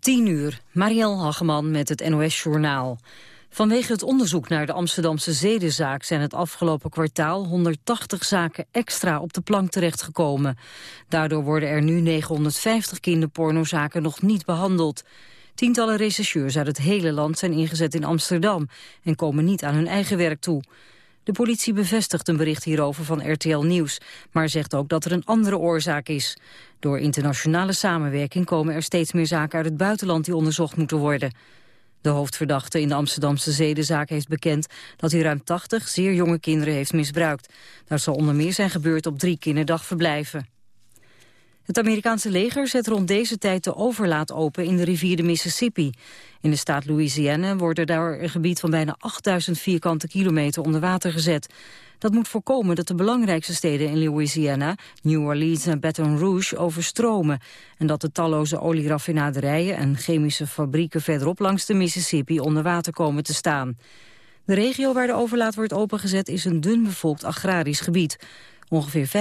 10 uur, Marielle Hageman met het NOS-journaal. Vanwege het onderzoek naar de Amsterdamse zedenzaak... zijn het afgelopen kwartaal 180 zaken extra op de plank terechtgekomen. Daardoor worden er nu 950 kinderpornozaken nog niet behandeld. Tientallen rechercheurs uit het hele land zijn ingezet in Amsterdam... en komen niet aan hun eigen werk toe. De politie bevestigt een bericht hierover van RTL Nieuws... maar zegt ook dat er een andere oorzaak is. Door internationale samenwerking komen er steeds meer zaken uit het buitenland... die onderzocht moeten worden. De hoofdverdachte in de Amsterdamse zedenzaak heeft bekend... dat hij ruim 80 zeer jonge kinderen heeft misbruikt. Dat zal onder meer zijn gebeurd op drie kinderdagverblijven. Het Amerikaanse leger zet rond deze tijd de overlaat open in de rivier de Mississippi. In de staat Louisiana wordt daar een gebied van bijna 8000 vierkante kilometer onder water gezet. Dat moet voorkomen dat de belangrijkste steden in Louisiana, New Orleans en Baton Rouge, overstromen. En dat de talloze olieraffinaderijen en chemische fabrieken verderop langs de Mississippi onder water komen te staan. De regio waar de overlaat wordt opengezet is een dun bevolkt agrarisch gebied. Ongeveer 25.000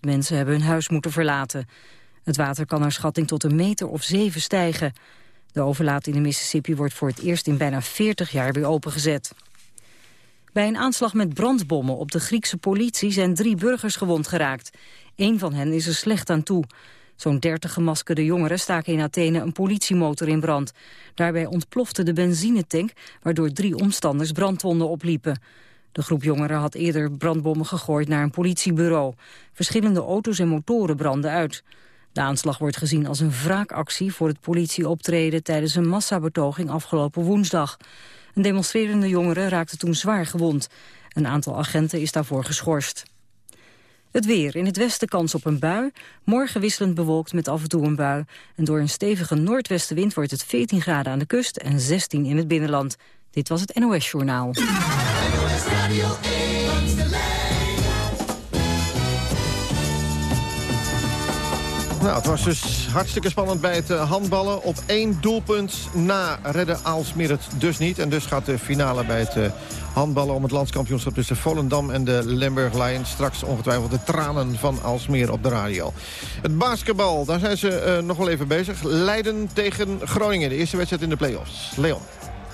mensen hebben hun huis moeten verlaten. Het water kan naar schatting tot een meter of zeven stijgen. De overlaat in de Mississippi wordt voor het eerst in bijna 40 jaar weer opengezet. Bij een aanslag met brandbommen op de Griekse politie zijn drie burgers gewond geraakt. Eén van hen is er slecht aan toe. Zo'n 30 gemaskerde jongeren staken in Athene een politiemotor in brand. Daarbij ontplofte de benzinetank, waardoor drie omstanders brandwonden opliepen. De groep jongeren had eerder brandbommen gegooid naar een politiebureau. Verschillende auto's en motoren brandden uit. De aanslag wordt gezien als een wraakactie voor het politieoptreden tijdens een massabetoging afgelopen woensdag. Een demonstrerende jongere raakte toen zwaar gewond. Een aantal agenten is daarvoor geschorst. Het weer. In het westen kans op een bui. Morgen wisselend bewolkt met af en toe een bui. En door een stevige noordwestenwind wordt het 14 graden aan de kust en 16 in het binnenland. Dit was het NOS Journaal. Nou, het was dus hartstikke spannend bij het eh, handballen. Op één doelpunt na redden Aalsmeer het dus niet. En dus gaat de finale bij het eh, handballen om het landskampioenschap tussen Volendam en de Limburg Lions. Straks ongetwijfeld de tranen van Aalsmeer op de radio. Het basketbal, daar zijn ze uh, nog wel even bezig. Leiden tegen Groningen, de eerste wedstrijd in de play-offs. Leon.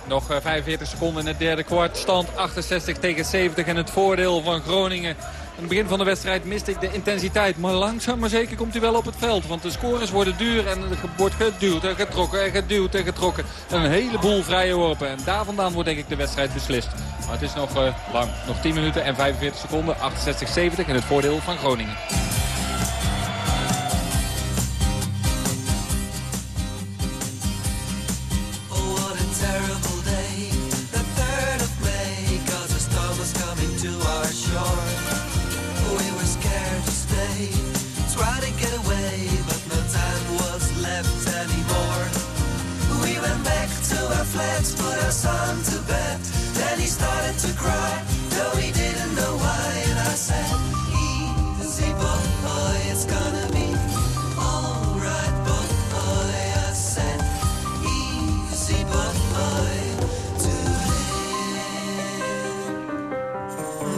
Nog 45 seconden in het derde kwart. Stand 68 tegen 70 en het voordeel van Groningen aan het begin van de wedstrijd miste ik de intensiteit. Maar langzaam maar zeker komt hij wel op het veld. Want de scores worden duur en er wordt geduwd en getrokken en geduwd en getrokken. En een heleboel vrije worpen. En daar vandaan wordt denk ik de wedstrijd beslist. Maar het is nog uh, lang. Nog 10 minuten en 45 seconden. 68-70 en het voordeel van Groningen. our flags, put our son to bed. Then he started to cry, though he didn't know why. And I said, Easy boy, it's gonna be alright, boy. I said, Easy boy.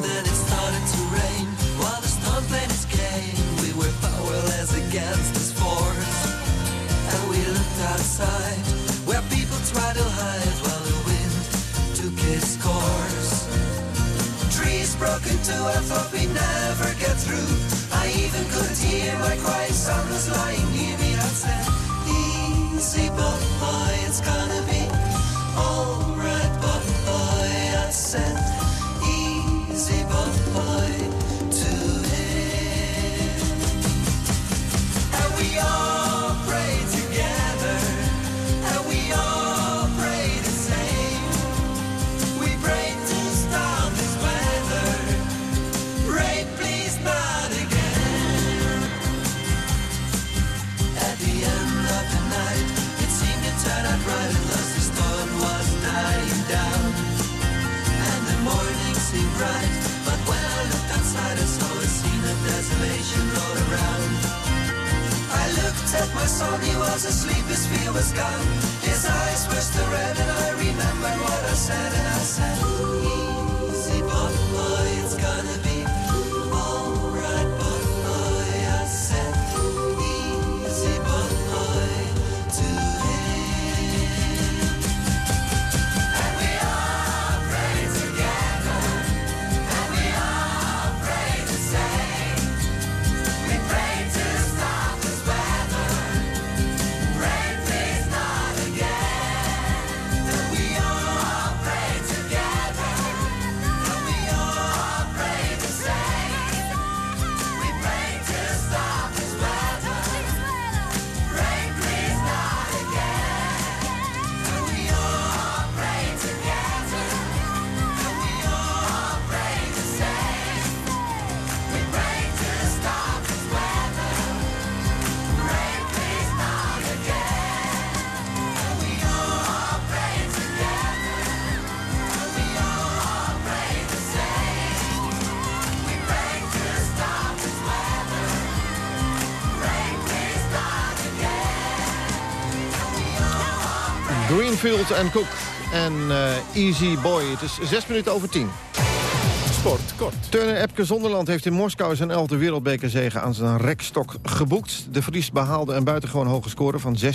Then it started to rain while the storm played its game. We were powerless against this force, and we looked outside. spoken to, I thought we'd never get through. I even could hear my cry, son was lying near me. I said, easy, but boy, it's gonna be all I saw he was asleep, his fear was gone. His eyes were still red, and I remembered what I said, and I said, Ooh. Greenfield en Cook en uh, Easy Boy. Het is zes minuten over tien. Sport, kort. Turner Epke Zonderland heeft in Moskou zijn elfde wereldbekerzege aan zijn rekstok geboekt. De Vries behaalde een buitengewoon hoge score van 16.050.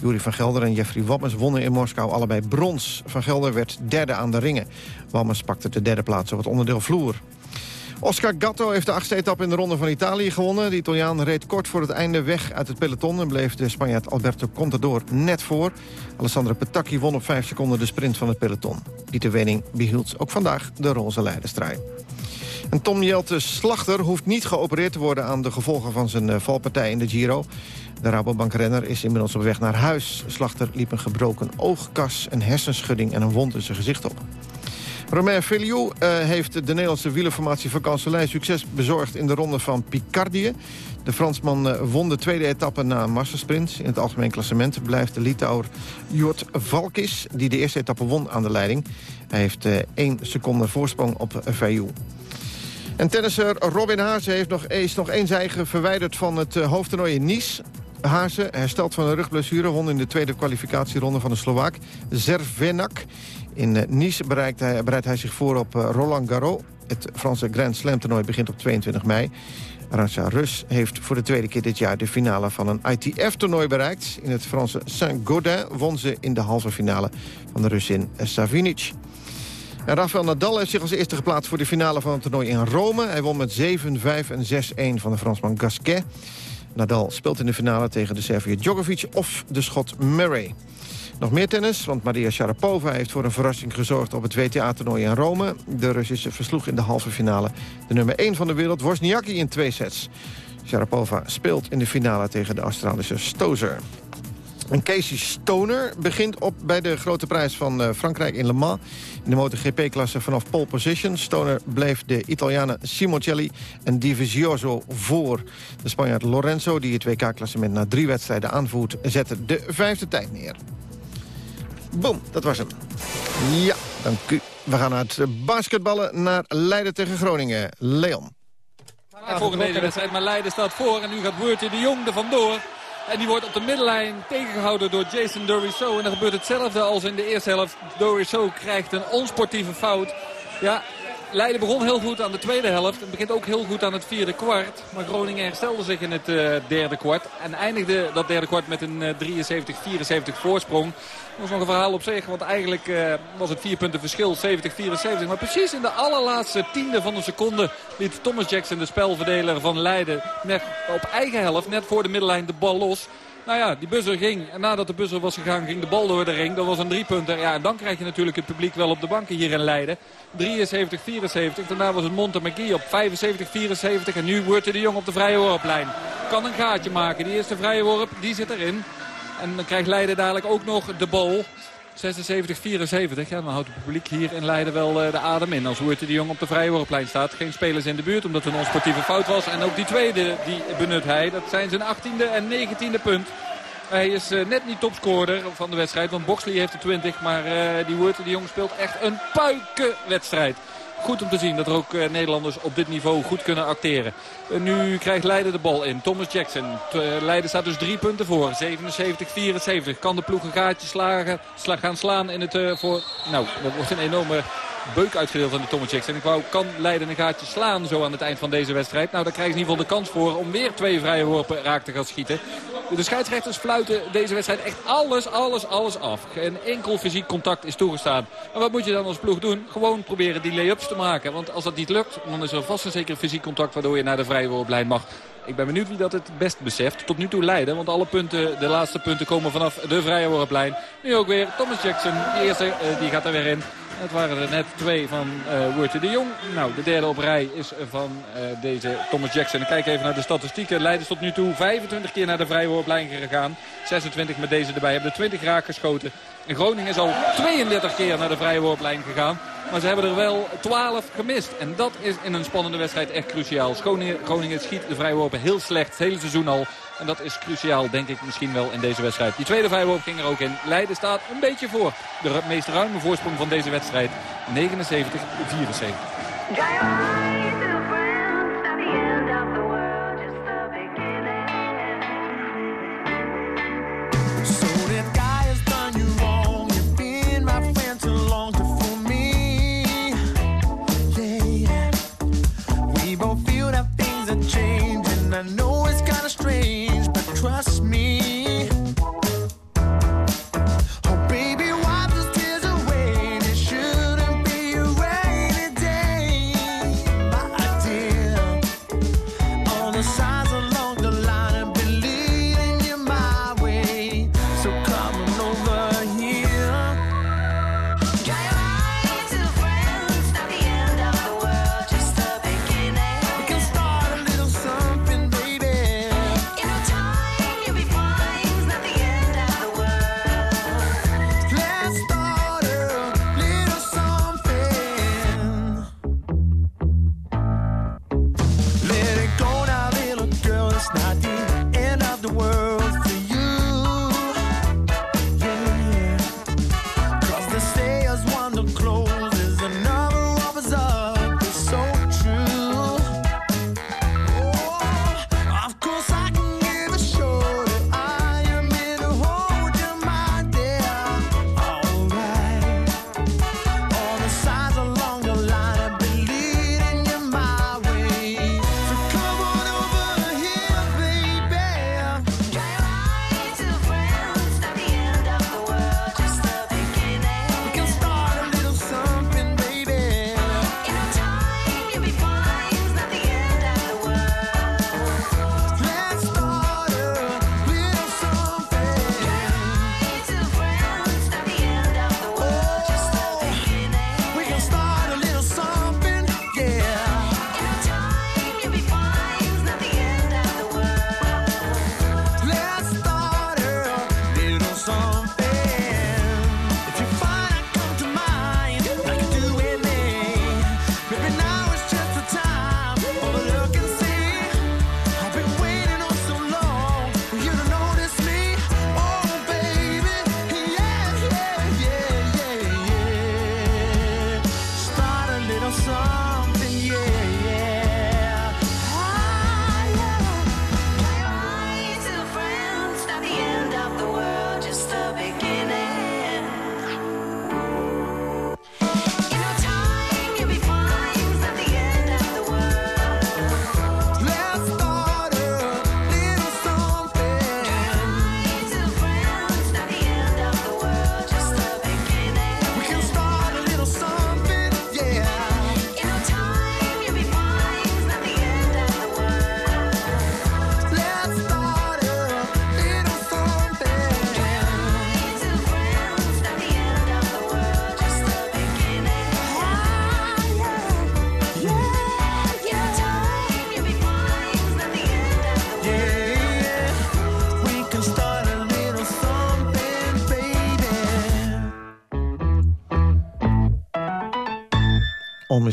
Jury van Gelder en Jeffrey Wammers wonnen in Moskou allebei brons. Van Gelder werd derde aan de ringen. Wammers pakte de derde plaats op het onderdeel vloer. Oscar Gatto heeft de achtste etappe in de Ronde van Italië gewonnen. De Italiaan reed kort voor het einde weg uit het peloton... en bleef de Spanjaard Alberto Contador net voor. Alessandro Petacchi won op vijf seconden de sprint van het peloton. Pieter Wening behield ook vandaag de roze leiderstrijd. En Tom Jelte Slachter hoeft niet geopereerd te worden... aan de gevolgen van zijn eh, valpartij in de Giro. De Rabobankrenner is inmiddels op weg naar huis. Slachter liep een gebroken oogkas, een hersenschudding en een wond in zijn gezicht op. Romain Feliu uh, heeft de Nederlandse wielerformatie van Kanselij succes bezorgd in de ronde van Picardie. De Fransman uh, won de tweede etappe na een massasprint. In het algemeen klassement blijft de Litouwer Jort Valkis... die de eerste etappe won aan de leiding. Hij heeft uh, één seconde voorsprong op Feliu. En tennisser Robin Haase heeft nog, is nog één zijge verwijderd van het hoofdtoernooi in Nice. Haase, hersteld van een rugblessure, won in de tweede kwalificatieronde van de Slovaak. Zervenak. In eh, Nice bereidt hij, bereidt hij zich voor op eh, Roland Garros. Het Franse Grand Slam toernooi begint op 22 mei. Arantxa Rus heeft voor de tweede keer dit jaar de finale van een ITF-toernooi bereikt. In het Franse Saint-Gaudin won ze in de halve finale van de Russin Savinic. Rafael Nadal heeft zich als eerste geplaatst voor de finale van het toernooi in Rome. Hij won met 7-5 en 6-1 van de Fransman Gasquet. Nadal speelt in de finale tegen de Serviër Djokovic of de Schot Murray. Nog meer tennis, want Maria Sharapova heeft voor een verrassing gezorgd op het WTA-toernooi in Rome. De Russische versloeg in de halve finale de nummer 1 van de wereld, Wozniacki, in twee sets. Sharapova speelt in de finale tegen de Australische Stozer. En Casey Stoner begint op bij de grote prijs van uh, Frankrijk in Le Mans. In de MotoGP-klasse vanaf pole position. Stoner bleef de Italianen Simoncelli en Divizioso voor. De Spanjaard Lorenzo, die het WK-klassement na drie wedstrijden aanvoert... zette de vijfde tijd neer. Boom, dat was hem. Ja, dank u. We gaan naar het basketballen naar Leiden tegen Groningen. Leon. Ja, wedstrijd, maar Leiden staat voor. En nu gaat Woertje de Jong er vandoor. En die wordt op de middenlijn tegengehouden door Jason Dorisso. En dan gebeurt hetzelfde als in de eerste helft. Dorisso krijgt een onsportieve fout. Ja, Leiden begon heel goed aan de tweede helft. Het begint ook heel goed aan het vierde kwart. Maar Groningen herstelde zich in het uh, derde kwart. En eindigde dat derde kwart met een uh, 73-74 voorsprong. Dat was nog een verhaal op zich. Want eigenlijk uh, was het vier punten verschil. 70-74. Maar precies in de allerlaatste tiende van een seconde liet Thomas Jackson, de spelverdeler van Leiden, net op eigen helft, net voor de middenlijn, de bal los. Nou ja, die buzzer ging. En nadat de buzzer was gegaan, ging de bal door de ring. Dat was een driepunter. Ja, en dan krijg je natuurlijk het publiek wel op de banken hier in Leiden. 73-74. Daarna was het Monte McGee op 75-74. En nu wordt de Jong op de vrije worplijn. Kan een gaatje maken. Die eerste vrije worp, die zit erin. En dan krijgt Leiden dadelijk ook nog de bal. 76, 74. Ja, dan houdt het publiek hier in Leiden wel uh, de adem in. Als Hoerte de Jong op de vrije worplijn staat. Geen spelers in de buurt omdat het een onsportieve fout was. En ook die tweede die benut hij. Dat zijn zijn 18e en 19e punt. Hij is uh, net niet topscorer van de wedstrijd. Want Boxley heeft de 20. Maar uh, die Hoerte de Jong speelt echt een puikenwedstrijd goed om te zien dat er ook Nederlanders op dit niveau goed kunnen acteren. nu krijgt Leiden de bal in. Thomas Jackson. Leiden staat dus drie punten voor. 77-74. Kan de ploeg een gaatje slagen, sla gaan slaan in het voor... Nou, dat wordt een enorme beuk uitgedeeld aan de Thomas Jackson. Ik wou, kan Leiden een gaatje slaan zo aan het eind van deze wedstrijd? Nou, daar krijgen ze in ieder geval de kans voor om weer twee vrije worpen raak te gaan schieten. De scheidsrechters fluiten deze wedstrijd echt alles, alles, alles af. Een enkel fysiek contact is toegestaan. En wat moet je dan als ploeg doen? Gewoon proberen die lay-ups te maken. Want als dat niet lukt, dan is er vast en zeker fysiek contact... waardoor je naar de vrije worplijn mag. Ik ben benieuwd wie dat het best beseft. Tot nu toe Leiden, want alle punten, de laatste punten komen vanaf de vrije worplijn. Nu ook weer Thomas Jackson, de eerste, uh, die gaat er weer in. Het waren er net twee van uh, de Jong. Nou, de derde op rij is van uh, deze Thomas Jackson. kijk even naar de statistieken. Leiden tot nu toe 25 keer naar de vrijworplijn gegaan. 26 met deze erbij. Hebben er 20 raak geschoten. En Groningen is al 32 keer naar de vrijworplijn gegaan. Maar ze hebben er wel 12 gemist. En dat is in een spannende wedstrijd echt cruciaal. Groningen, schiet de vrijworpen heel slecht. Het hele seizoen al. En dat is cruciaal, denk ik, misschien wel in deze wedstrijd. Die tweede vrijworp ging er ook in. Leiden staat een beetje voor. De meest ruime voorsprong van deze wedstrijd. 79-74. I know it's kind of strange.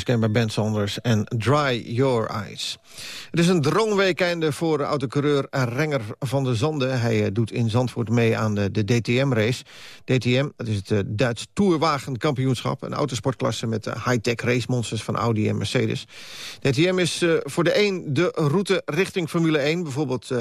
Onmiskenbaar Ben Sanders en Dry Your Eyes. Het is een droomweekende voor autocoureur Renger van der Zanden. Hij eh, doet in Zandvoort mee aan de, de DTM-race. DTM, dat is het eh, Duits Tourwagenkampioenschap. Een autosportklasse met eh, high-tech racemonsters van Audi en Mercedes. DTM is voor de een de route richting Formule 1. Bijvoorbeeld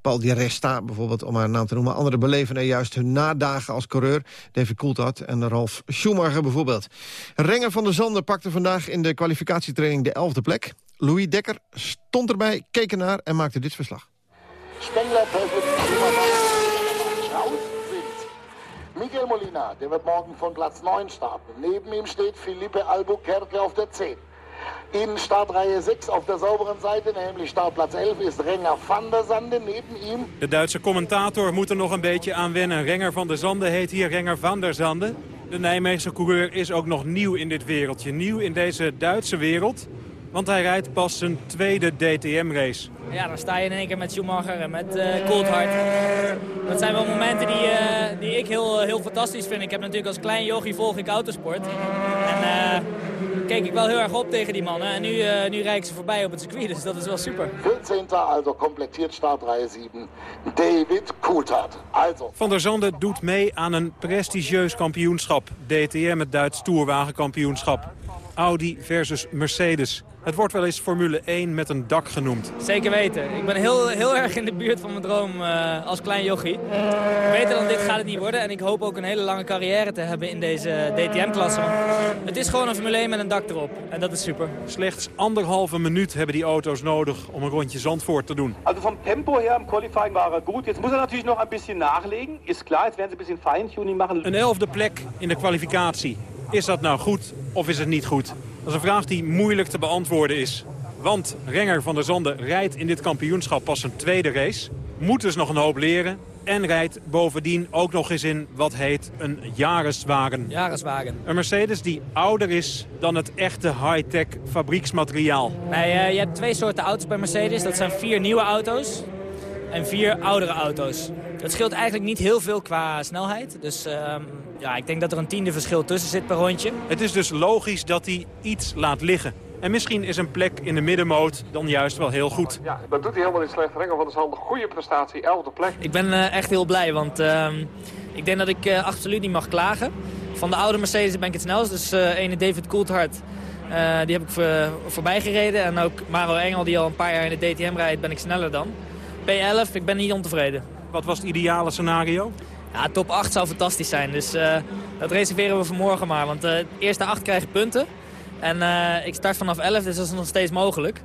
Paul Di Resta, bijvoorbeeld, om een naam te noemen. Anderen beleven er juist hun nadagen als coureur. David Coulthard en Ralf Schumacher bijvoorbeeld. Renger van der Zanden pakte vandaag in de kwalificatietraining de elfde plek. Louis Dekker stond erbij, keek ernaar en maakte dit verslag. Spengler. Miguel Molina, der wird morgen von Platz 9 starten. Neben ihm steht Felipe Albuquerque auf der 10. In Startreihe 6 auf der sauberen Seite, nämlich Startplatz 11, ist Renger van der Sande. Neben ihm De Duitse commentator moet er nog een beetje aan wennen. Renger van der Zande heet hier Renger van der Zande. De Nijmeegse coureur is ook nog nieuw in dit wereldje. Nieuw in deze Duitse wereld. Want hij rijdt pas zijn tweede DTM-race. Ja, dan sta je in één keer met Schumacher en met eh Coulthard. Dat zijn wel momenten die, eh, die ik heel, heel fantastisch vind. Ik heb natuurlijk als klein jochie volg ik autosport. En eh keek ik wel heel erg op tegen die mannen. En nu, eh nu rijd ik ze voorbij op het circuit, dus dat is wel super. 14. also komplettiert Startreihe 7, David Coulthard. Also, Van der Zande doet mee aan een prestigieus kampioenschap. DTM, het Duits Tourwagenkampioenschap. Audi versus Mercedes. Het wordt wel eens Formule 1 met een dak genoemd. Zeker weten. Ik ben heel, heel erg in de buurt van mijn droom eh, als klein jochie. Beter dan dit gaat het niet worden. En ik hoop ook een hele lange carrière te hebben in deze DTM-klasse. Het is gewoon een Formule 1 met een dak erop. En dat is super. Slechts anderhalve minuut hebben die auto's nodig om een rondje Zandvoort te doen. Also vom Tempo her im Qualifying war er gut. Jetzt muss er natürlich noch ein bisschen nachlegen. Ist klar, jetzt werden sie ein bisschen Feintuning machen. Een elfde plek in de kwalificatie. Is dat nou goed of is het niet goed? Dat is een vraag die moeilijk te beantwoorden is. Want Renger van der Zanden rijdt in dit kampioenschap pas zijn tweede race. Moet dus nog een hoop leren. En rijdt bovendien ook nog eens in wat heet een Jareswagen. Jareswagen. Een Mercedes die ouder is dan het echte high-tech fabrieksmateriaal. Nee, eh, je hebt twee soorten auto's bij Mercedes. Dat zijn vier nieuwe auto's en vier oudere auto's. Het scheelt eigenlijk niet heel veel qua snelheid. Dus ehm, ja, ik denk dat er een tiende verschil tussen zit per rondje. Het is dus logisch dat hij iets laat liggen. En misschien is een plek in de middenmoot dan juist wel heel goed. Ja, dat doet hij helemaal niet slecht. Renger van der Zanden, goede prestatie, 11e plek. Ik ben eh, echt heel blij, want ehm, ik denk dat ik eh, absoluut niet mag klagen. Van de oude Mercedes ben ik het snelst. Dus eh ene David Coulthard, eh, die heb ik voor, voorbij gereden. En ook Maro Engel, die al een paar jaar in de DTM rijdt, ben ik sneller dan. P11, ik ben niet ontevreden. Wat was het ideale scenario? Ja, top 8 zou fantastisch zijn. Dus eh, dat reserveren we voor morgen maar. Want eh, de eerste 8 krijgen punten. En eh, ik start vanaf 11, dus dat is nog steeds mogelijk.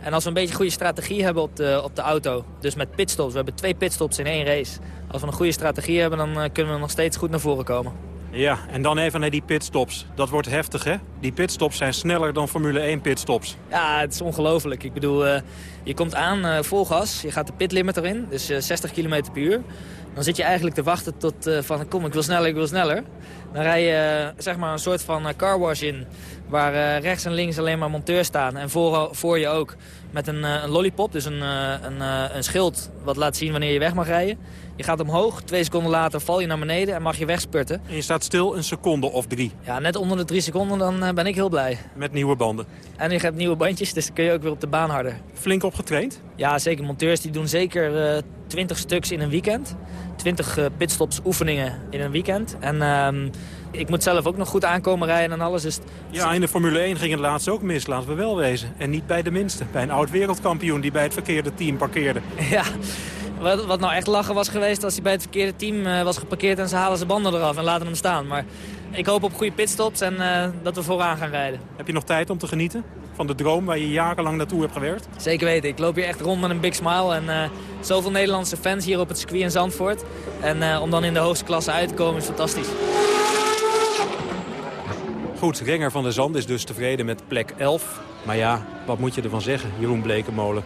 En als we een beetje goede strategie hebben op de, op de auto, dus met pitstops, we hebben twee pitstops in één race. Als we een goede strategie hebben, dan eh, kunnen we nog steeds goed naar voren komen. Ja, en dan even naar die pitstops. Dat wordt heftig, hè? Die pitstops zijn sneller dan Formule 1 pitstops. Ja, het is ongelooflijk. Ik bedoel, eh, je komt aan eh, vol gas, je gaat de pitlimit erin, dus eh, 60 km per uur. Dan zit je eigenlijk te wachten tot eh, van, kom, ik wil sneller, ik wil sneller. Dan rij je eh, zeg maar een soort van eh, carwash in, waar eh, rechts en links alleen maar monteurs staan. En voor, voor je ook met een, eh, een lollipop, dus een, eh, een, eh, een schild wat laat zien wanneer je weg mag rijden. Je gaat omhoog, twee seconden later val je naar beneden en mag je wegspurten. En je staat stil een seconde of drie. Ja, net onder de drie seconden, dan ben ik heel blij. Met nieuwe banden. En je hebt nieuwe bandjes, dus dan kun je ook weer op de baan harder. Flink opgetraind? Ja, zeker. Monteurs die doen zeker eh 20 stuks in een weekend. 20 eh, pitstops oefeningen in een weekend. En ehm, ik moet zelf ook nog goed aankomen rijden en alles. Dus Ja, in de Formule 1 ging het laatst ook mis, laten we wel wezen. En niet bij de minste. Bij een oud-wereldkampioen die bij het verkeerde team parkeerde. ja, wat, wat nou echt lachen was geweest als hij bij het verkeerde team eh, was geparkeerd... en ze halen zijn banden eraf en laten hem staan. Maar ik hoop op goede pitstops en eh, dat we vooraan gaan rijden. Heb je nog tijd om te genieten van de droom waar je jarenlang naartoe hebt gewerkt? Zeker weten. Ik loop hier echt rond met een big smile. En eh, zoveel Nederlandse fans hier op het circuit in Zandvoort. En om dan in de hoogste klasse uit te komen is fantastisch. Goed, Renger van der Zand is dus tevreden met plek 11. Maar ja, wat moet je ervan zeggen, Jeroen Blekemolen?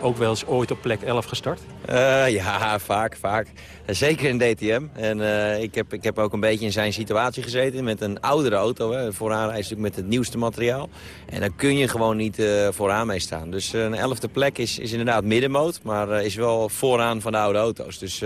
Ook wel eens ooit op plek 11 gestart? Eh, ja, vaak, vaak. Zeker in DTM. En eh, ik, heb, ik heb ook een beetje in zijn situatie gezeten met een oudere auto. Hè. Vooraan rijdt natuurlijk met het nieuwste materiaal. En dan kun je gewoon niet eh, vooraan mee staan. Dus een elfde plek is, is inderdaad middenmoot, maar is wel vooraan van de oude auto's. Dus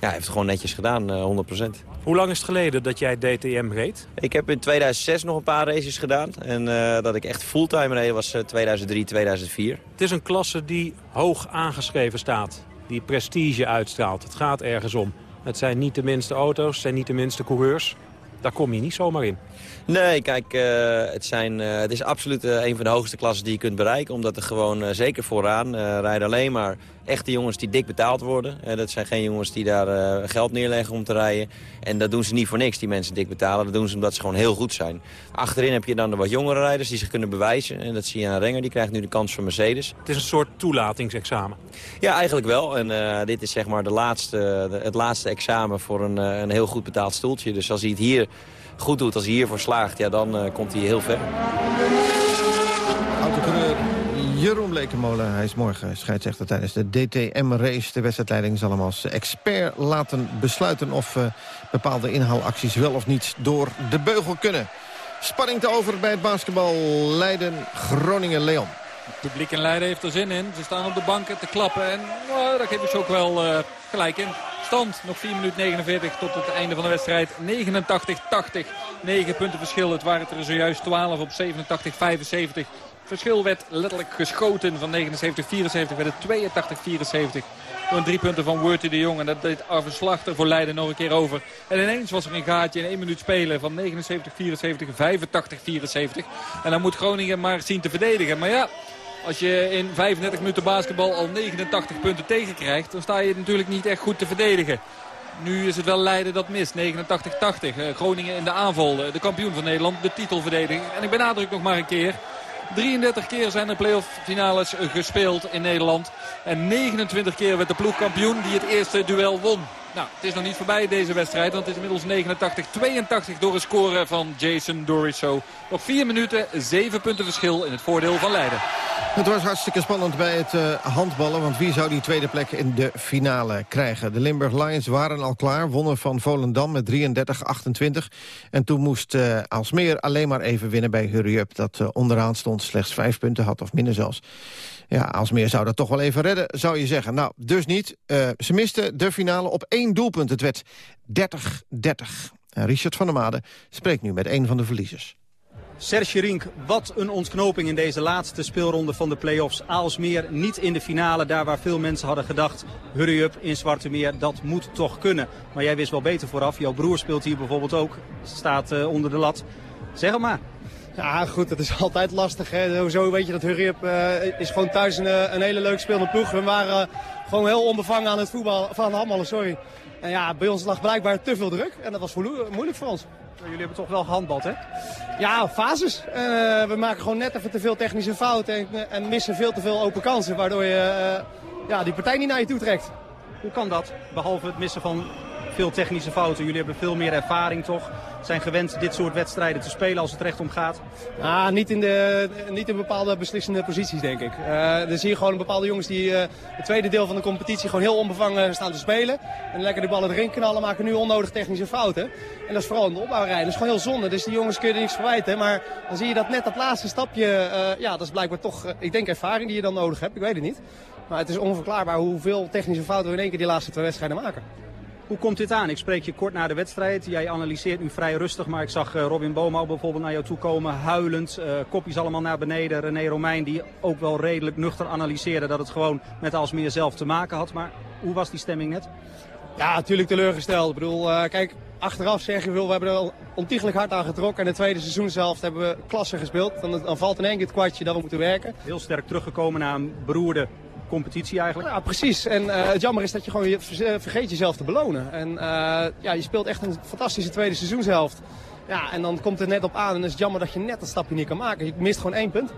ja, heeft het gewoon netjes gedaan, eh 100%. Hoe lang is het geleden dat jij DTM reed? Ik heb in 2006 nog een paar races gedaan. En eh, dat ik echt fulltime reed was eh, 2003, 2004. Het is een klasse die hoog aangeschreven staat. Die prestige uitstraalt. Het gaat ergens om. Het zijn niet de minste auto's, het zijn niet de minste coureurs. Daar kom je niet zomaar in. Nee, kijk, eh, het, zijn, eh, het is absoluut eh, een van de hoogste klassen die je kunt bereiken. Omdat er gewoon, zeker vooraan, rijden alleen maar echte jongens die dik betaald worden. Dat zijn geen jongens die daar geld neerleggen om te rijden. En dat doen ze niet voor niks, die mensen dik betalen. Dat doen ze omdat ze gewoon heel goed zijn. Achterin heb je dan de wat jongere rijders die zich kunnen bewijzen. En dat zie je aan Renger, die krijgt nu de kans van Mercedes. Het is een soort toelatingsexamen. Ja, eigenlijk wel. En dit is zeg maar de laatste, de- het laatste examen voor een, een heel goed betaald stoeltje. Dus als hij het hier goed doet, als hij hiervoor slaagt, ja, dan eh, komt hij heel ver. Autocoureur Jeroen Blekemolen. Hij is morgen scheidsrechter tijdens de DTM-race. De wedstrijdleiding zal hem als expert laten besluiten... of eh, bepaalde inhaalacties wel of niet door de beugel kunnen. Spanning te over bij het basketbal Leiden, Groningen, Leon. Het publiek in Leiden heeft er zin in. Ze staan op de banken te klappen. En nou, daar geef ik ze ook wel eh, gelijk in. Stand nog 4 minuten 49 tot het einde van de wedstrijd. 89-80. 9 punten verschil. Het waren er zojuist 12 op 87-75. verschil werd letterlijk geschoten. Van 79-74 werd het 82-74. Door een drie punten van Wurty de Jong. En dat deed Arve Slachter voor Leiden nog een keer over. En ineens was er een gaatje in één minuut spelen van 79-74, 85-74. En dan moet Groningen maar zien te verdedigen. Maar ja, als je in 35 minuten basketbal al 89 punten tegenkrijgt... dan sta je natuurlijk niet echt goed te verdedigen. Nu is het wel Leiden dat mist. 89-80. Eh, Groningen in de aanval. Eh, De kampioen van Nederland. De titelverdediger. En ik benadruk nog maar een keer. 33 keer zijn er playoff finales eh, gespeeld in Nederland. En 29 keer werd de ploeg kampioen die het eerste duel won. Nou, het is nog niet voorbij deze wedstrijd. Want het is inmiddels 89-82 door een score van Jason Doriso. Nog 4 minuten, 7 punten verschil in het voordeel van Leiden. Het was hartstikke spannend bij het eh, handballen, want wie zou die tweede plek in de finale krijgen? De Limburg Lions waren al klaar, wonnen van Volendam met 33-28. En toen moest eh Alsmeer alleen maar even winnen bij Hurry Up, dat eh, onderaan stond, slechts vijf punten had, of minder zelfs. Ja, Alsmeer zou dat toch wel even redden, zou je zeggen. Nou, dus niet. Eh, ze misten de finale op één doelpunt. Het werd 30-30. En Richard van der Made spreekt nu met een van de verliezers. Serge Rink, wat een ontknoping in deze laatste speelronde van de play-offs. Aalsmeer niet in de finale, daar waar veel mensen hadden gedacht... hurry up in Zwarte Meer, dat moet toch kunnen. Maar jij wist wel beter vooraf. Jouw broer speelt hier bijvoorbeeld ook, staat eh, onder de lat. Zeg maar. Ja, goed, dat is altijd lastig. Hè. Hoezo weet je dat Hurry Up eh, is gewoon thuis een, eh, een hele leuk spelende ploeg. We waren eh, gewoon heel onbevangen aan het voetbal, van handballen, sorry. En ja, bij ons lag blijkbaar te veel druk en dat was moe- moeilijk voor ons. Jullie hebben toch wel gehandbald, hè? Ja, fases. We maken gewoon net even te veel technische fouten en, en missen veel te veel open kansen. Waardoor je ja, die partij niet naar je toe trekt. Hoe kan dat? Behalve het missen van veel technische fouten. Jullie hebben veel meer ervaring toch? Zijn gewend dit soort wedstrijden te spelen als het recht om gaat? Ah, niet, in de, niet in bepaalde beslissende posities, denk ik. Eh dan zie je gewoon bepaalde jongens die eh, het tweede deel van de competitie gewoon heel onbevangen staan te spelen. En lekker de ballen erin knallen, maken nu onnodig technische fouten. En dat is vooral in de opbouwrij. Dat is gewoon heel zonde. Dus die jongens kun je er niks verwijten. Maar dan zie je dat net dat laatste stapje, eh, ja, dat is blijkbaar toch, ik denk ervaring die je dan nodig hebt. Ik weet het niet. Maar het is onverklaarbaar hoeveel technische fouten we in één keer die laatste twee wedstrijden maken. Hoe komt dit aan? Ik spreek je kort na de wedstrijd. Jij analyseert nu vrij rustig, maar ik zag eh, Robin Boomhouw bijvoorbeeld naar jou toe komen, huilend. eh, kopjes allemaal naar beneden. René Romein die ook wel redelijk nuchter analyseerde dat het gewoon met Alsmeer zelf te maken had. Maar hoe was die stemming net? Ja, natuurlijk teleurgesteld. Ik bedoel, eh, kijk, achteraf zeg je wel, we hebben er al ontiegelijk hard aan getrokken. En de tweede seizoen zelf hebben we klasse gespeeld. Dan, dan valt in één keer het kwartje dat we moeten werken. Heel sterk teruggekomen na een beroerde competitie eigenlijk. Ja, precies. En eh, het jammer is dat je gewoon je, ver- vergeet jezelf te belonen. En eh, ja, je speelt echt een fantastische tweede seizoenshelft. Ja, en dan komt het net op aan en is het jammer dat je net dat stapje niet kan maken. Je mist gewoon één punt.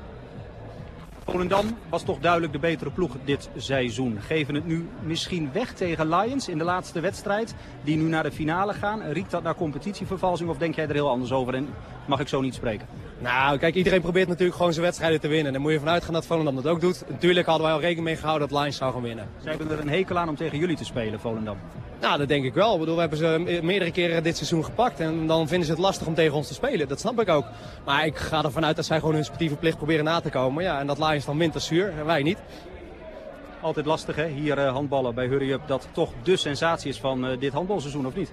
Volendam was toch duidelijk de betere ploeg dit seizoen. Geven het nu misschien weg tegen Lions in de laatste wedstrijd. Die nu naar de finale gaan. Riekt dat naar competitievervalsing of denk jij er heel anders over en mag ik zo niet spreken? Nou, kijk, iedereen probeert natuurlijk gewoon zijn wedstrijden te winnen. En dan moet je vanuit gaan dat Volendam dat ook doet. Natuurlijk hadden wij al rekening mee gehouden dat Lions zou gaan winnen. Zij hebben er een hekel aan om tegen jullie te spelen, Volendam. Nou, dat denk ik wel. Ik bedoel, we hebben ze me- meerdere keren dit seizoen gepakt. En dan vinden ze het lastig om tegen ons te spelen. Dat snap ik ook. Maar ik ga ervan uit dat zij gewoon hun sportieve plicht proberen na te komen. Ja, en dat Lions dan wint, dat zuur. En wij niet. Altijd lastig hè, hier eh, handballen bij Hurry Up. Dat toch de sensatie is van eh, dit handbalseizoen, of niet?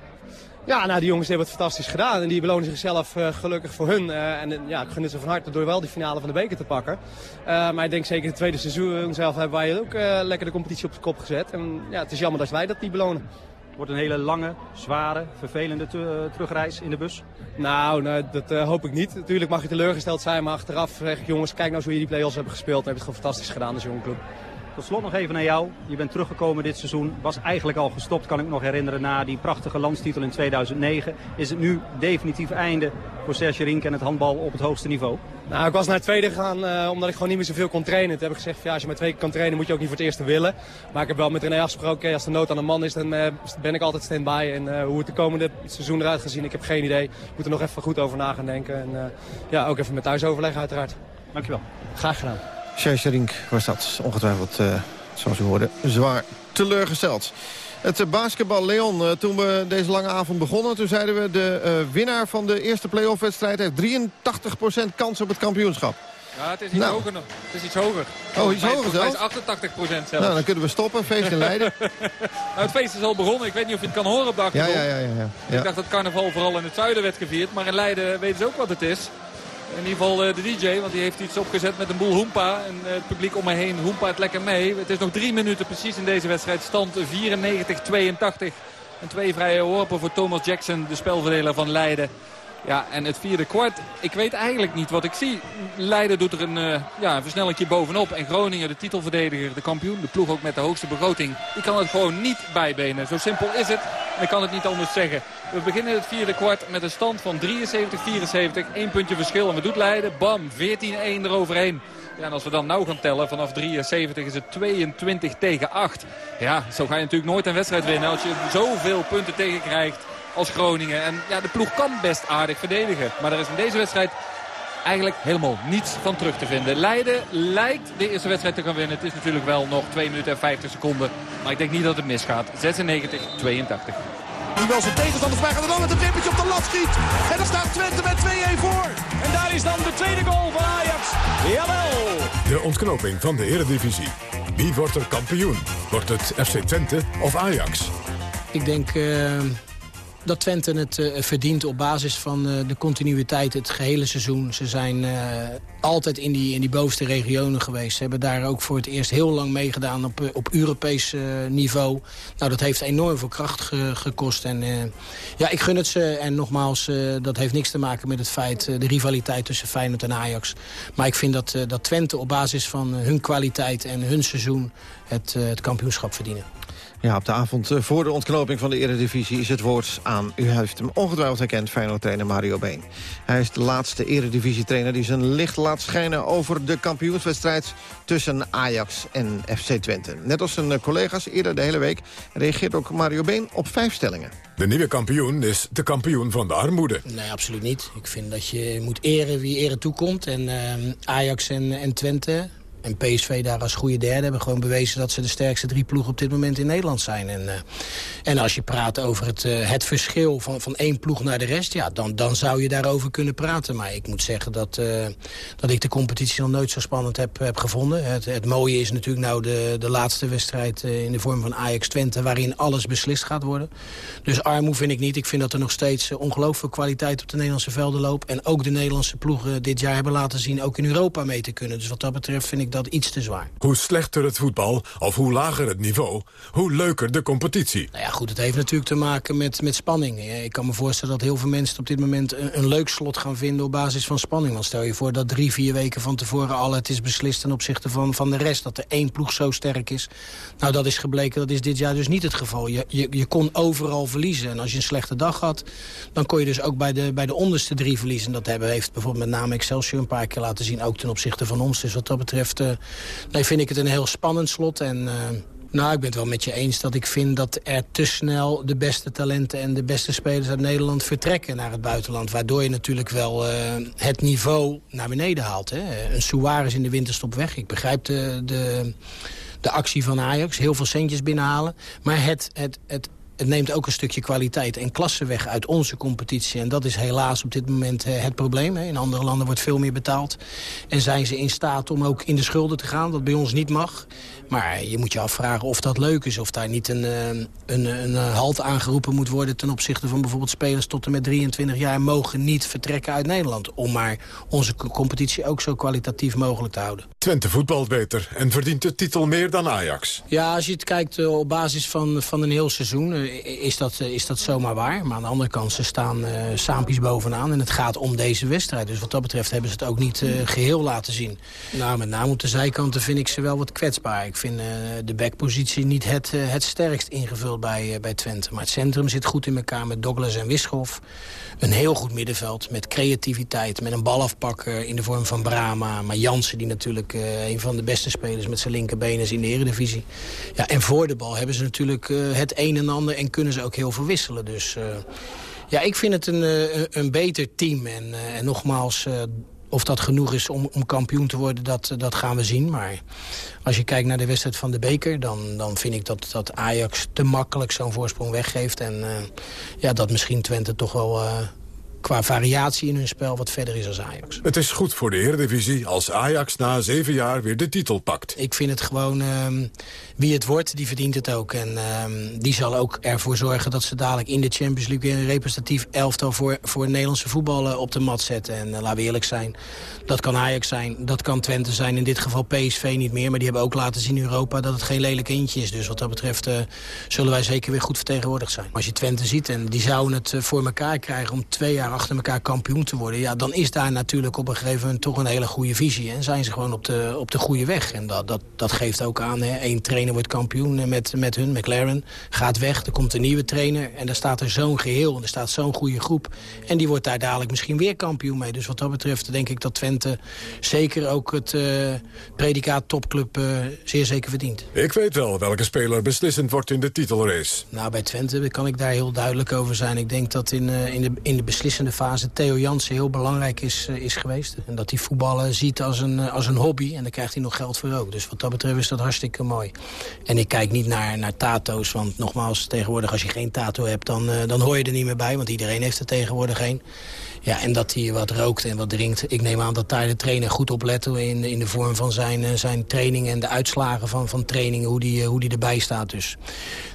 Ja, nou, die jongens hebben het fantastisch gedaan. En die belonen zichzelf eh, gelukkig voor hun. Eh, en eh, ja, ik gun het ze van harte door wel die finale van de beker te pakken. Maar ik denk zeker het tweede seizoen zelf hebben wij ook lekker de competitie op de kop gezet. En ja, het is jammer dat wij dat niet belonen. Wordt een hele lange, zware, vervelende te- terugreis in de bus. Nou, nou dat hoop ik niet. Natuurlijk mag je teleurgesteld zijn, maar achteraf zeg ik jongens, kijk nou eens hoe jullie play-offs hebben gespeeld. Dan heb je het gewoon fantastisch gedaan als jonge club. Tot slot nog even naar jou. Je bent teruggekomen dit seizoen. Was eigenlijk al gestopt, kan ik nog herinneren, na die prachtige landstitel in 2009. Is het nu definitief einde voor Serge Rink en het handbal op het hoogste niveau? Nou, ik was naar het tweede gegaan eh, omdat ik gewoon niet meer zoveel kon trainen. Toen heb ik gezegd, ja, als je maar twee keer kan trainen moet je ook niet voor het eerste willen. Maar ik heb wel met René afgesproken, oké, als de nood aan de man is, dan eh, ben ik altijd stand-by. En eh, hoe het de komende seizoen eruit gaat zien, ik heb geen idee. Ik moet er nog even goed over na gaan denken. En eh, ja, ook even met thuis overleggen uiteraard. Dankjewel. Graag gedaan. Serge Rink was dat ongetwijfeld, eh, zoals u hoorde, zwaar teleurgesteld. Het eh, basketbal Leon, eh, toen we deze lange avond begonnen... toen zeiden we de winnaar van de eerste play-off wedstrijd... heeft 83% kans op het kampioenschap. Ja, het is iets Nou. hoger nog. Het is iets hoger. Oh, iets hoger mij zelfs? is 88 procent zelfs. Nou, dan kunnen we stoppen. Feest in Leiden. Nou, het feest is al begonnen. Ik weet niet of je het kan horen op de achtergrond. ja, ja. ja, ja. Ik dacht dat carnaval vooral in het zuiden werd gevierd. Maar in Leiden weten ze ook wat het is. In ieder geval eh, de DJ, want die heeft iets opgezet met een boel hoempa. En eh, het publiek om me heen hoempa lekker mee. Het is nog drie minuten precies in deze wedstrijd. Stand 94-82. En twee vrije worpen voor Thomas Jackson, de spelverdeler van Leiden. Ja, en het vierde kwart, ik weet eigenlijk niet wat ik zie. Leiden doet er een, uh, ja, een versnellingje bovenop. En Groningen, de titelverdediger, de kampioen, de ploeg ook met de hoogste begroting. Die kan het gewoon niet bijbenen. Zo simpel is het. En ik kan het niet anders zeggen. We beginnen het vierde kwart met een stand van 73-74. Eén puntje verschil. En we doet Leiden. Bam, 14-1 eroverheen. Ja, en als we dan nou gaan tellen, vanaf 73 is het 22 tegen 8. Ja, zo ga je natuurlijk nooit een wedstrijd winnen als je zoveel punten tegenkrijgt als Groningen. En ja, de ploeg kan best aardig verdedigen. Maar er is in deze wedstrijd eigenlijk helemaal niets van terug te vinden. Leiden lijkt de eerste wedstrijd te gaan winnen. Het is natuurlijk wel nog 2 minuten en 50 seconden. Maar ik denk niet dat het misgaat. 96-82. Die wel zijn tegenstanders bij gaat dan met een wippertje op de lat schiet. En dan staat Twente met 2-1 voor. En daar is dan de tweede goal van Ajax. Jawel! De ontknoping van de Eredivisie. Wie wordt er kampioen? Wordt het FC Twente of Ajax? Ik denk uh, dat Twente het uh, verdient op basis van uh, de continuïteit het gehele seizoen. Ze zijn altijd in die, in die bovenste regionen geweest. Ze hebben daar ook voor het eerst heel lang meegedaan op, op Europees niveau. Nou, dat heeft enorm veel kracht ge, gekost. En ja, ik gun het ze. En nogmaals, dat heeft niks te maken met het feit... de rivaliteit tussen Feyenoord en Ajax. Maar ik vind dat, dat Twente op basis van hun kwaliteit en hun seizoen... het, het kampioenschap verdienen. Ja, op de avond voor de ontknoping van de Eredivisie is het woord aan... u heeft hem ongetwijfeld herkend, Feyenoord-trainer Mario Been. Hij is de laatste Eredivisie-trainer die zijn licht laat schijnen... over de kampioenswedstrijd tussen Ajax en FC Twente. Net als zijn collega's eerder de hele week... reageert ook Mario Been op vijf stellingen. De nieuwe kampioen is de kampioen van de armoede. Nee, absoluut niet. Ik vind dat je moet eren wie eren toekomt. En uh, Ajax en, en Twente en PSV daar als goede derde hebben gewoon bewezen dat ze de sterkste drie ploegen op dit moment in Nederland zijn. En, uh, en als je praat over het, uh, het verschil van, van één ploeg naar de rest, ja, dan, dan zou je daarover kunnen praten. Maar ik moet zeggen dat, uh, dat ik de competitie nog nooit zo spannend heb, heb gevonden. Het, het mooie is natuurlijk nou de, de laatste wedstrijd in de vorm van Ajax-Twente, waarin alles beslist gaat worden. Dus armoe vind ik niet. Ik vind dat er nog steeds ongelooflijk kwaliteit op de Nederlandse velden loopt. En ook de Nederlandse ploegen dit jaar hebben laten zien ook in Europa mee te kunnen. Dus wat dat betreft vind ik dat iets te zwaar. Hoe slechter het voetbal, of hoe lager het niveau, hoe leuker de competitie. Nou ja, goed, het heeft natuurlijk te maken met, met spanning. Ik kan me voorstellen dat heel veel mensen op dit moment een, een, leuk slot gaan vinden op basis van spanning. Want stel je voor dat drie, vier weken van tevoren al het is beslist ten opzichte van, van de rest. Dat er één ploeg zo sterk is. Nou, dat is gebleken, dat is dit jaar dus niet het geval. Je, je, je kon overal verliezen. En als je een slechte dag had, dan kon je dus ook bij de, bij de onderste drie verliezen. Dat hebben, heeft bijvoorbeeld met name Excelsior een paar keer laten zien. Ook ten opzichte van ons. Dus wat dat betreft... Uh, nee, vind ik het een heel spannend slot. En uh, nou, ik ben het wel met je eens dat ik vind dat er te snel de beste talenten en de beste spelers uit Nederland vertrekken naar het buitenland. Waardoor je natuurlijk wel uh, het niveau naar beneden haalt. Hè. Een Suarez in de winterstop weg. Ik begrijp de, de, de actie van Ajax. Heel veel centjes binnenhalen. Maar het, het, het het neemt ook een stukje kwaliteit en klasse weg uit onze competitie. En dat is helaas op dit moment uh, het probleem. In andere landen wordt veel meer betaald. En zijn ze in staat om ook in de schulden te gaan, wat bij ons niet mag. Maar je moet je afvragen of dat leuk is. Of daar niet een, uh, een, een, een halt aangeroepen moet worden... ten opzichte van bijvoorbeeld spelers tot en met 23 jaar... mogen niet vertrekken uit Nederland. Om maar onze competitie ook zo kwalitatief mogelijk te houden. Twente voetbalt beter en verdient de titel meer dan Ajax. Ja, als je het kijkt uh, op basis van, van een heel seizoen... Uh, is, dat, is dat zomaar waar. Maar aan de andere kant, ze staan saampjes bovenaan. En het gaat om deze wedstrijd. Dus wat dat betreft hebben ze het ook niet geheel laten zien. Nou, met name op de zijkanten vind ik ze wel wat kwetsbaar. Ik vind uh, de backpositie niet het, uh, het sterkst ingevuld bij, uh, bij Twente. Maar het centrum zit goed in elkaar met Douglas en Wischoff. Een heel goed middenveld met creativiteit. Met een balafpakker in de vorm van Brama. Maar Jansen die natuurlijk een van de beste spelers met zijn linkerbeen is in de eredivisie. Ja, en voor de bal hebben ze natuurlijk het een en ander. En kunnen ze ook heel veel wisselen. Dus ja, ik vind het een, een, een beter team. En, en nogmaals... Of dat genoeg is om, om kampioen te worden, dat, dat gaan we zien. Maar als je kijkt naar de wedstrijd van de beker... dan, dan vind ik dat, dat Ajax te makkelijk zo'n voorsprong weggeeft. En uh, ja, dat misschien Twente toch wel uh, qua variatie in hun spel wat verder is als Ajax. Het is goed voor de Eredivisie als Ajax na zeven jaar weer de titel pakt. Ik vind het gewoon, ehm, wie het wordt, die verdient het ook. En ehm, die zal ook ervoor zorgen dat ze dadelijk in de Champions League... weer een representatief elftal voor, voor Nederlandse voetbal eh, op de mat zetten. En eh, laten we eerlijk zijn, dat kan Ajax zijn, dat kan Twente zijn. In dit geval PSV niet meer, maar die hebben ook laten zien in Europa... dat het geen lelijk eentje is. Dus wat dat betreft eh, zullen wij zeker weer goed vertegenwoordigd zijn. Als je Twente ziet en die zouden het eh, voor elkaar krijgen... om twee jaar achter elkaar kampioen te worden... ja, dan is daar natuurlijk op een gegeven moment toch een hele goede visie. En zijn ze gewoon op de, op de goede weg. En dat, dat, dat geeft ook aan, hè. Eén trainer wordt kampioen eh, met, met hun, McLaren. Gaat weg, er komt een nieuwe trainer. En daar staat er zo'n geheel en er staat zo'n goede groep. En die wordt daar dadelijk misschien weer kampioen mee. Dus wat dat betreft denk ik dat Twente zeker ook het eh, predicaat topclub eh, zeer zeker verdient. Ik weet wel welke speler beslissend wordt in de titelrace. Nou, bij Twente kan ik daar heel duidelijk over zijn. Ik denk dat in, in, de, in de beslissende fase Theo Jansen heel belangrijk is, eh, is geweest. En dat hij voetballen ziet als een, eh, als een hobby. En daar krijgt hij nog geld voor ook. Dus wat dat betreft is dat hartstikke mooi. En ik kijk niet naar, naar tato's. Want nogmaals, tegenwoordig als je geen tato hebt... Dan, eh, dan hoor je er niet meer bij. Want iedereen heeft er tegenwoordig een. Ja, en dat hij wat rookt en wat drinkt. Ik neem aan dat daar de trainer goed op in, in de vorm van zijn, eh, zijn training en de uitslagen van, van trainingen... hoe die, eh, hoe die erbij staat dus.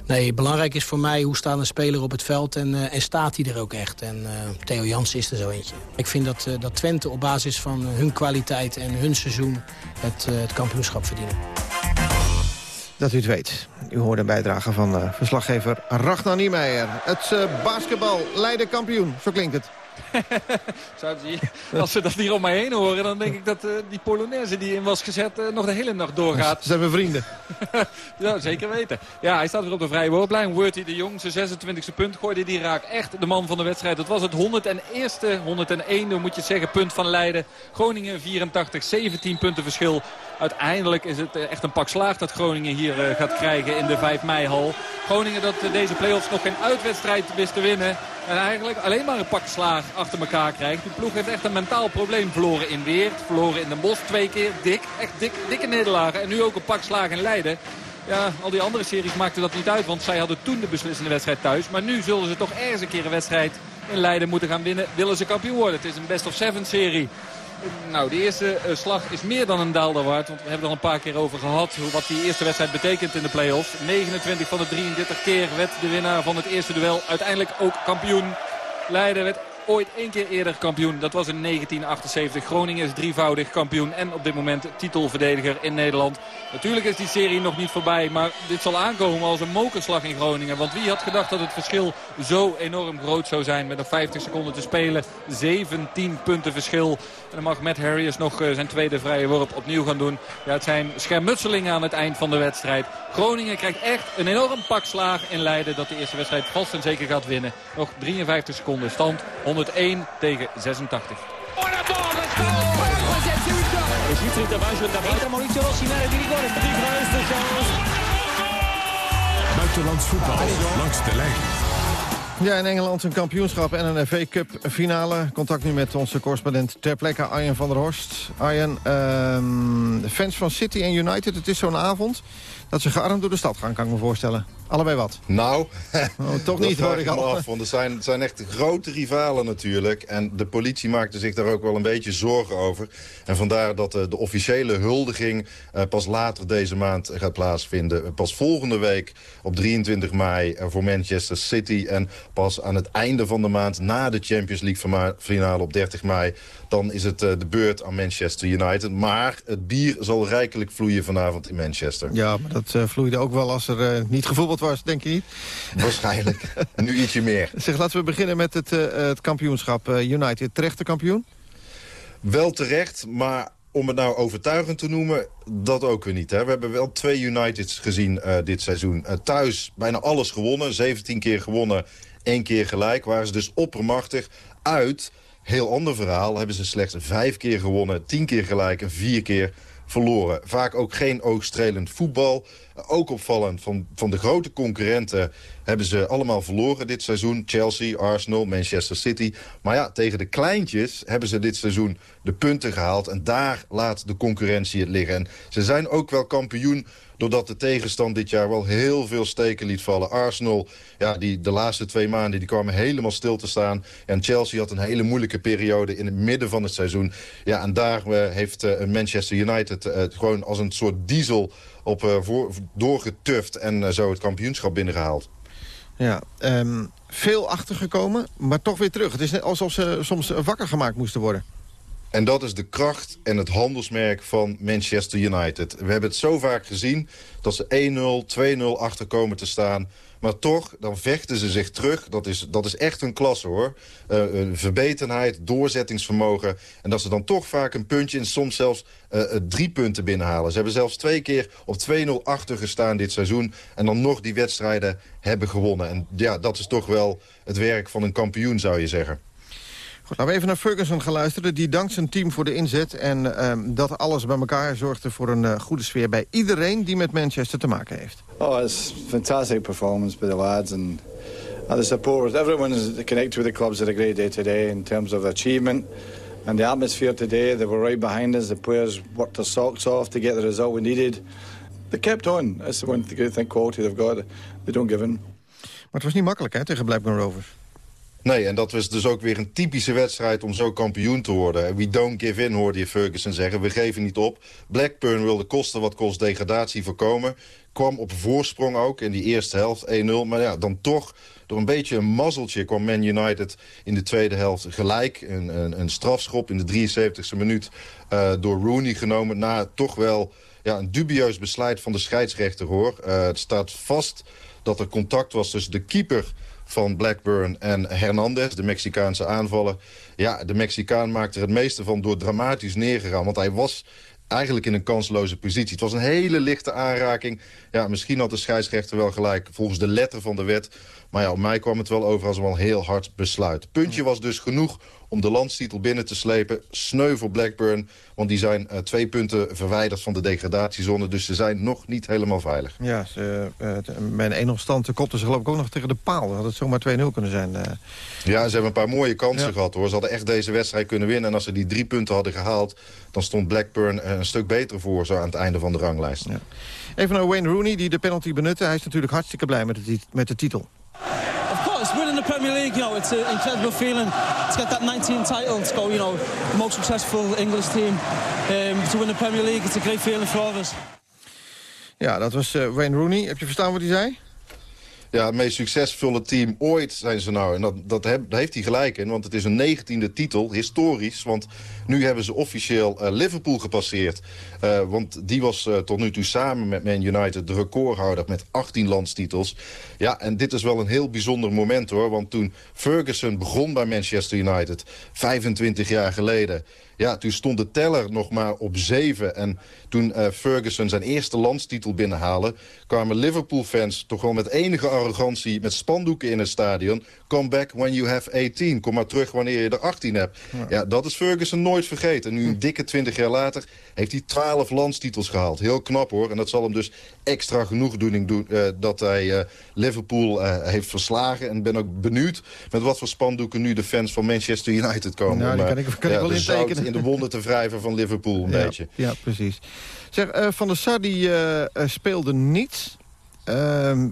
Nee, belangrijk is voor mij hoe staat een speler op het veld... en, eh, en staat hij er ook echt. En Theo Jansen is er zo eentje. Ik vind dat, dat Twente op basis van hun kwaliteit en hun seizoen... het, het kampioenschap verdienen. Dat u het weet. U hoort een bijdrage van verslaggever Ragnar Niemeyer. Het basketbal Leiden kampioen, zo klinkt het. Ze als we dat hier om mij heen horen, dan denk ik dat eh, die Polonaise die in was gezet eh, nog de hele nacht doorgaat. Zijn we vrienden? ja, zeker weten. Ja, hij staat weer op de vrije worplijn. Worthy de Jong, zijn 26e punt gooide. Die raakt echt de man van de wedstrijd. Dat was het 101ste, 101 moet je zeggen, punt van Leiden. Groningen 84, 17 punten verschil. Uiteindelijk is het eh, echt een pak slaag dat Groningen hier eh, gaat krijgen in de 5 mei-hal. Groningen dat eh, deze play-offs nog geen uitwedstrijd wist te winnen. En eigenlijk alleen maar een pak slaag achter elkaar krijgt. Die ploeg heeft echt een mentaal probleem. Verloren in Weert, verloren in Den Bosch twee keer. Dik, echt dik, dikke nederlagen. En nu ook een pak slaag in Leiden. Ja, al die andere series maakten dat niet uit. Want zij hadden toen de beslissende wedstrijd thuis. Maar nu zullen ze toch ergens een keer een wedstrijd in Leiden moeten gaan winnen. Willen ze kampioen worden. Het is een best of seven serie. Nou, de eerste eh, slag is meer dan een daalder waard. Want we hebben er al een paar keer over gehad. Wat die eerste wedstrijd betekent in de play-offs. 29 van de 33 keer werd de winnaar van het eerste duel uiteindelijk ook kampioen. Leiden werd ooit één keer eerder kampioen. Dat was in 1978. Groningen is drievoudig kampioen en op dit moment titelverdediger in Nederland. Natuurlijk is die serie nog niet voorbij, maar dit zal aankomen als een mokerslag in Groningen. Want wie had gedacht dat het verschil zo enorm groot zou zijn met nog 50 seconden te spelen. 17 punten verschil. En dan mag Matt Harris nog eh, zijn tweede vrije worp opnieuw gaan doen. Ja, het zijn schermutselingen aan het eind van de wedstrijd. Groningen krijgt echt een enorm pak slaag in Leiden dat de eerste wedstrijd vast en zeker gaat winnen. Nog 53 seconden stand. 101 tegen 86. E Schiedsrichter waarschuwt daarachter. Maurizio Rossi naar di rigore. Die grootste chance. Buitenlands voetbal langs de lijn. Ja, in Engeland een kampioenschap en een FA Cup finale. Contact nu met onze correspondent ter plekke, Arjen van der Horst. Arjen, ehm, fans van City en United, het is zo'n avond... dat ze gearmd door de stad gaan, kan ik me voorstellen. Allebei wat? Nou, Oh, toch niet, hoor ik me al. af, want er zijn, het zijn echt grote rivalen natuurlijk. En de politie maakte zich daar ook wel een beetje zorgen over. En vandaar dat eh, de officiële huldiging eh, pas later deze maand gaat plaatsvinden. Pas volgende week op 23 mei eh, voor Manchester City. En pas aan het einde van de maand na de Champions League finale op 30 mei... dan is het de beurt aan Manchester United. Maar het bier zal rijkelijk vloeien vanavond in Manchester. Ja, maar dat vloeide ook wel als er niet was, denk je niet? Waarschijnlijk. nu ietsje meer. Zeg, laten we beginnen met het, eh, het kampioenschap. Eh, United, terechte kampioen? Wel terecht, maar om het nou overtuigend te noemen, dat ook weer niet. Hè. We hebben wel twee Uniteds gezien eh, dit seizoen. Thuis bijna alles gewonnen, 17 keer gewonnen, één keer gelijk. Waren ze dus oppermachtig. Uit, heel ander verhaal, hebben ze slechts vijf keer gewonnen, tien keer gelijk en vier keer verloren. Vaak ook geen oogstrelend voetbal. Ook opvallend van, van de grote concurrenten hebben ze allemaal verloren dit seizoen. Chelsea, Arsenal, Manchester City. Maar ja, tegen de kleintjes hebben ze dit seizoen de punten gehaald. En daar laat de concurrentie het liggen. En ze zijn ook wel kampioen doordat de tegenstand dit jaar wel heel veel steken liet vallen. Arsenal, ja, die, de laatste twee maanden, die kwamen helemaal stil te staan. En Chelsea had een hele moeilijke periode in het midden van het seizoen. Ja, en daar eh, heeft eh, Manchester United het gewoon als een soort diesel op voor, doorgetuft en zo het kampioenschap binnengehaald. Ja, ehm, veel achtergekomen, maar toch weer terug. Het is net alsof ze soms wakker gemaakt moesten worden. En dat is de kracht en het handelsmerk van Manchester United. We hebben het zo vaak gezien dat ze 1-0, 2-0 achter komen te staan. Maar toch, dan vechten ze zich terug. Dat is, dat is echt een klasse hoor. Eh, een verbetenheid, doorzettingsvermogen. En dat ze dan toch vaak een puntje en soms zelfs eh, drie punten binnenhalen. Ze hebben zelfs twee keer op 2-0 achter gestaan dit seizoen. En dan nog die wedstrijden hebben gewonnen. En ja, dat is toch wel het werk van een kampioen zou je zeggen. Goed, laten we even naar Ferguson gaan luisteren. Die dankt zijn team voor de inzet. En ehm, dat alles bij elkaar zorgde voor een eh, goede sfeer bij iedereen die met Manchester te maken heeft. Oh, it's a fantastic performance by the lads and, and the supporters. Everyone is connected with the clubs had a great day today in terms of achievement. And the atmosphere today, they were right behind us. The players worked their socks off to get the result we needed. They kept on. That's the one thing quality they've got. They don't give in. Maar het was niet makkelijk hè, tegen Blackburn Rovers. Nee, en dat was dus ook weer een typische wedstrijd om zo kampioen te worden. We don't give in, hoorde je Ferguson zeggen. We geven niet op. Blackburn wilde kosten wat kost degradatie voorkomen. Kwam op voorsprong ook in die eerste helft 1-0. Maar ja, dan toch door een beetje een mazzeltje kwam Man United in de tweede helft gelijk. Een, een, een strafschop in de 73e minuut eh, door Rooney genomen. Na toch wel ja, een dubieus besluit van de scheidsrechter, hoor. Eh, het staat vast dat er contact was tussen de keeper van Blackburn en Hernandez, de Mexicaanse aanvaller. Ja, de Mexicaan maakte er het meeste van door dramatisch neergegaan. Want hij was eigenlijk in een kansloze positie. Het was een hele lichte aanraking. Ja, misschien had de scheidsrechter wel gelijk volgens de letter van de wet. Maar ja, op mij kwam het wel over als een wel heel hard besluit. Puntje was dus genoeg om de landstitel binnen te slepen. Sneu voor Blackburn, want die zijn eh, twee punten verwijderd van de degradatiezone. Dus ze zijn nog niet helemaal veilig. Ja, ze, t- bij een 1-0 stand kopten ze geloof ik ook nog tegen de paal. Had het zomaar 2-0 kunnen zijn. Ja, ze hebben een paar mooie kansen gehad hoor. Ze hadden echt deze wedstrijd kunnen winnen. En als ze die drie punten hadden gehaald... dan stond Blackburn een stuk beter voor zo aan het einde van de ranglijst. Even naar Wayne Rooney, die de penalty benutte. Hij is natuurlijk hartstikke blij met de, met de titel. Of course, winning the Premier League, you know, it's an incredible feeling to get that 19 title, to go, you know, the most successful English team um, to win the Premier League. It's a great feeling for all of us. Ja, dat was eh, Wayne Rooney. Heb je verstaan wat hij zei? Ja, het meest succesvolle team ooit zijn ze nou. En dat, dat heeft hij gelijk in, want het is een negentiende titel, historisch. Want nu hebben ze officieel eh, Liverpool gepasseerd. Eh, want die was eh, tot nu toe samen met Man United de recordhouder met 18 landstitels. Ja, en dit is wel een heel bijzonder moment hoor. Want toen Ferguson begon bij Manchester United, 25 jaar geleden... Ja, toen stond de teller nog maar op zeven. En toen eh, Ferguson zijn eerste landstitel binnenhaalde... kwamen Liverpool-fans toch wel met enige arrogantie... met spandoeken in het stadion. Come back when you have 18. Kom maar terug wanneer je er 18 hebt. Ja, dat is Ferguson nooit vergeten. Nu een dikke 20 jaar later heeft hij 12 landstitels gehaald. Heel knap hoor. En dat zal hem dus extra genoegdoening doen... eh, dat hij eh, Liverpool heeft verslagen. En ben ook benieuwd met wat voor spandoeken... nu de fans van Manchester United komen. Nou, die kan ik- kan ik wel zout intekenen. In de wonden te wrijven van Liverpool een ja, beetje. Ja, precies. Zeg, eh, Van der Sar die eh, eh, speelde niet. Ehm,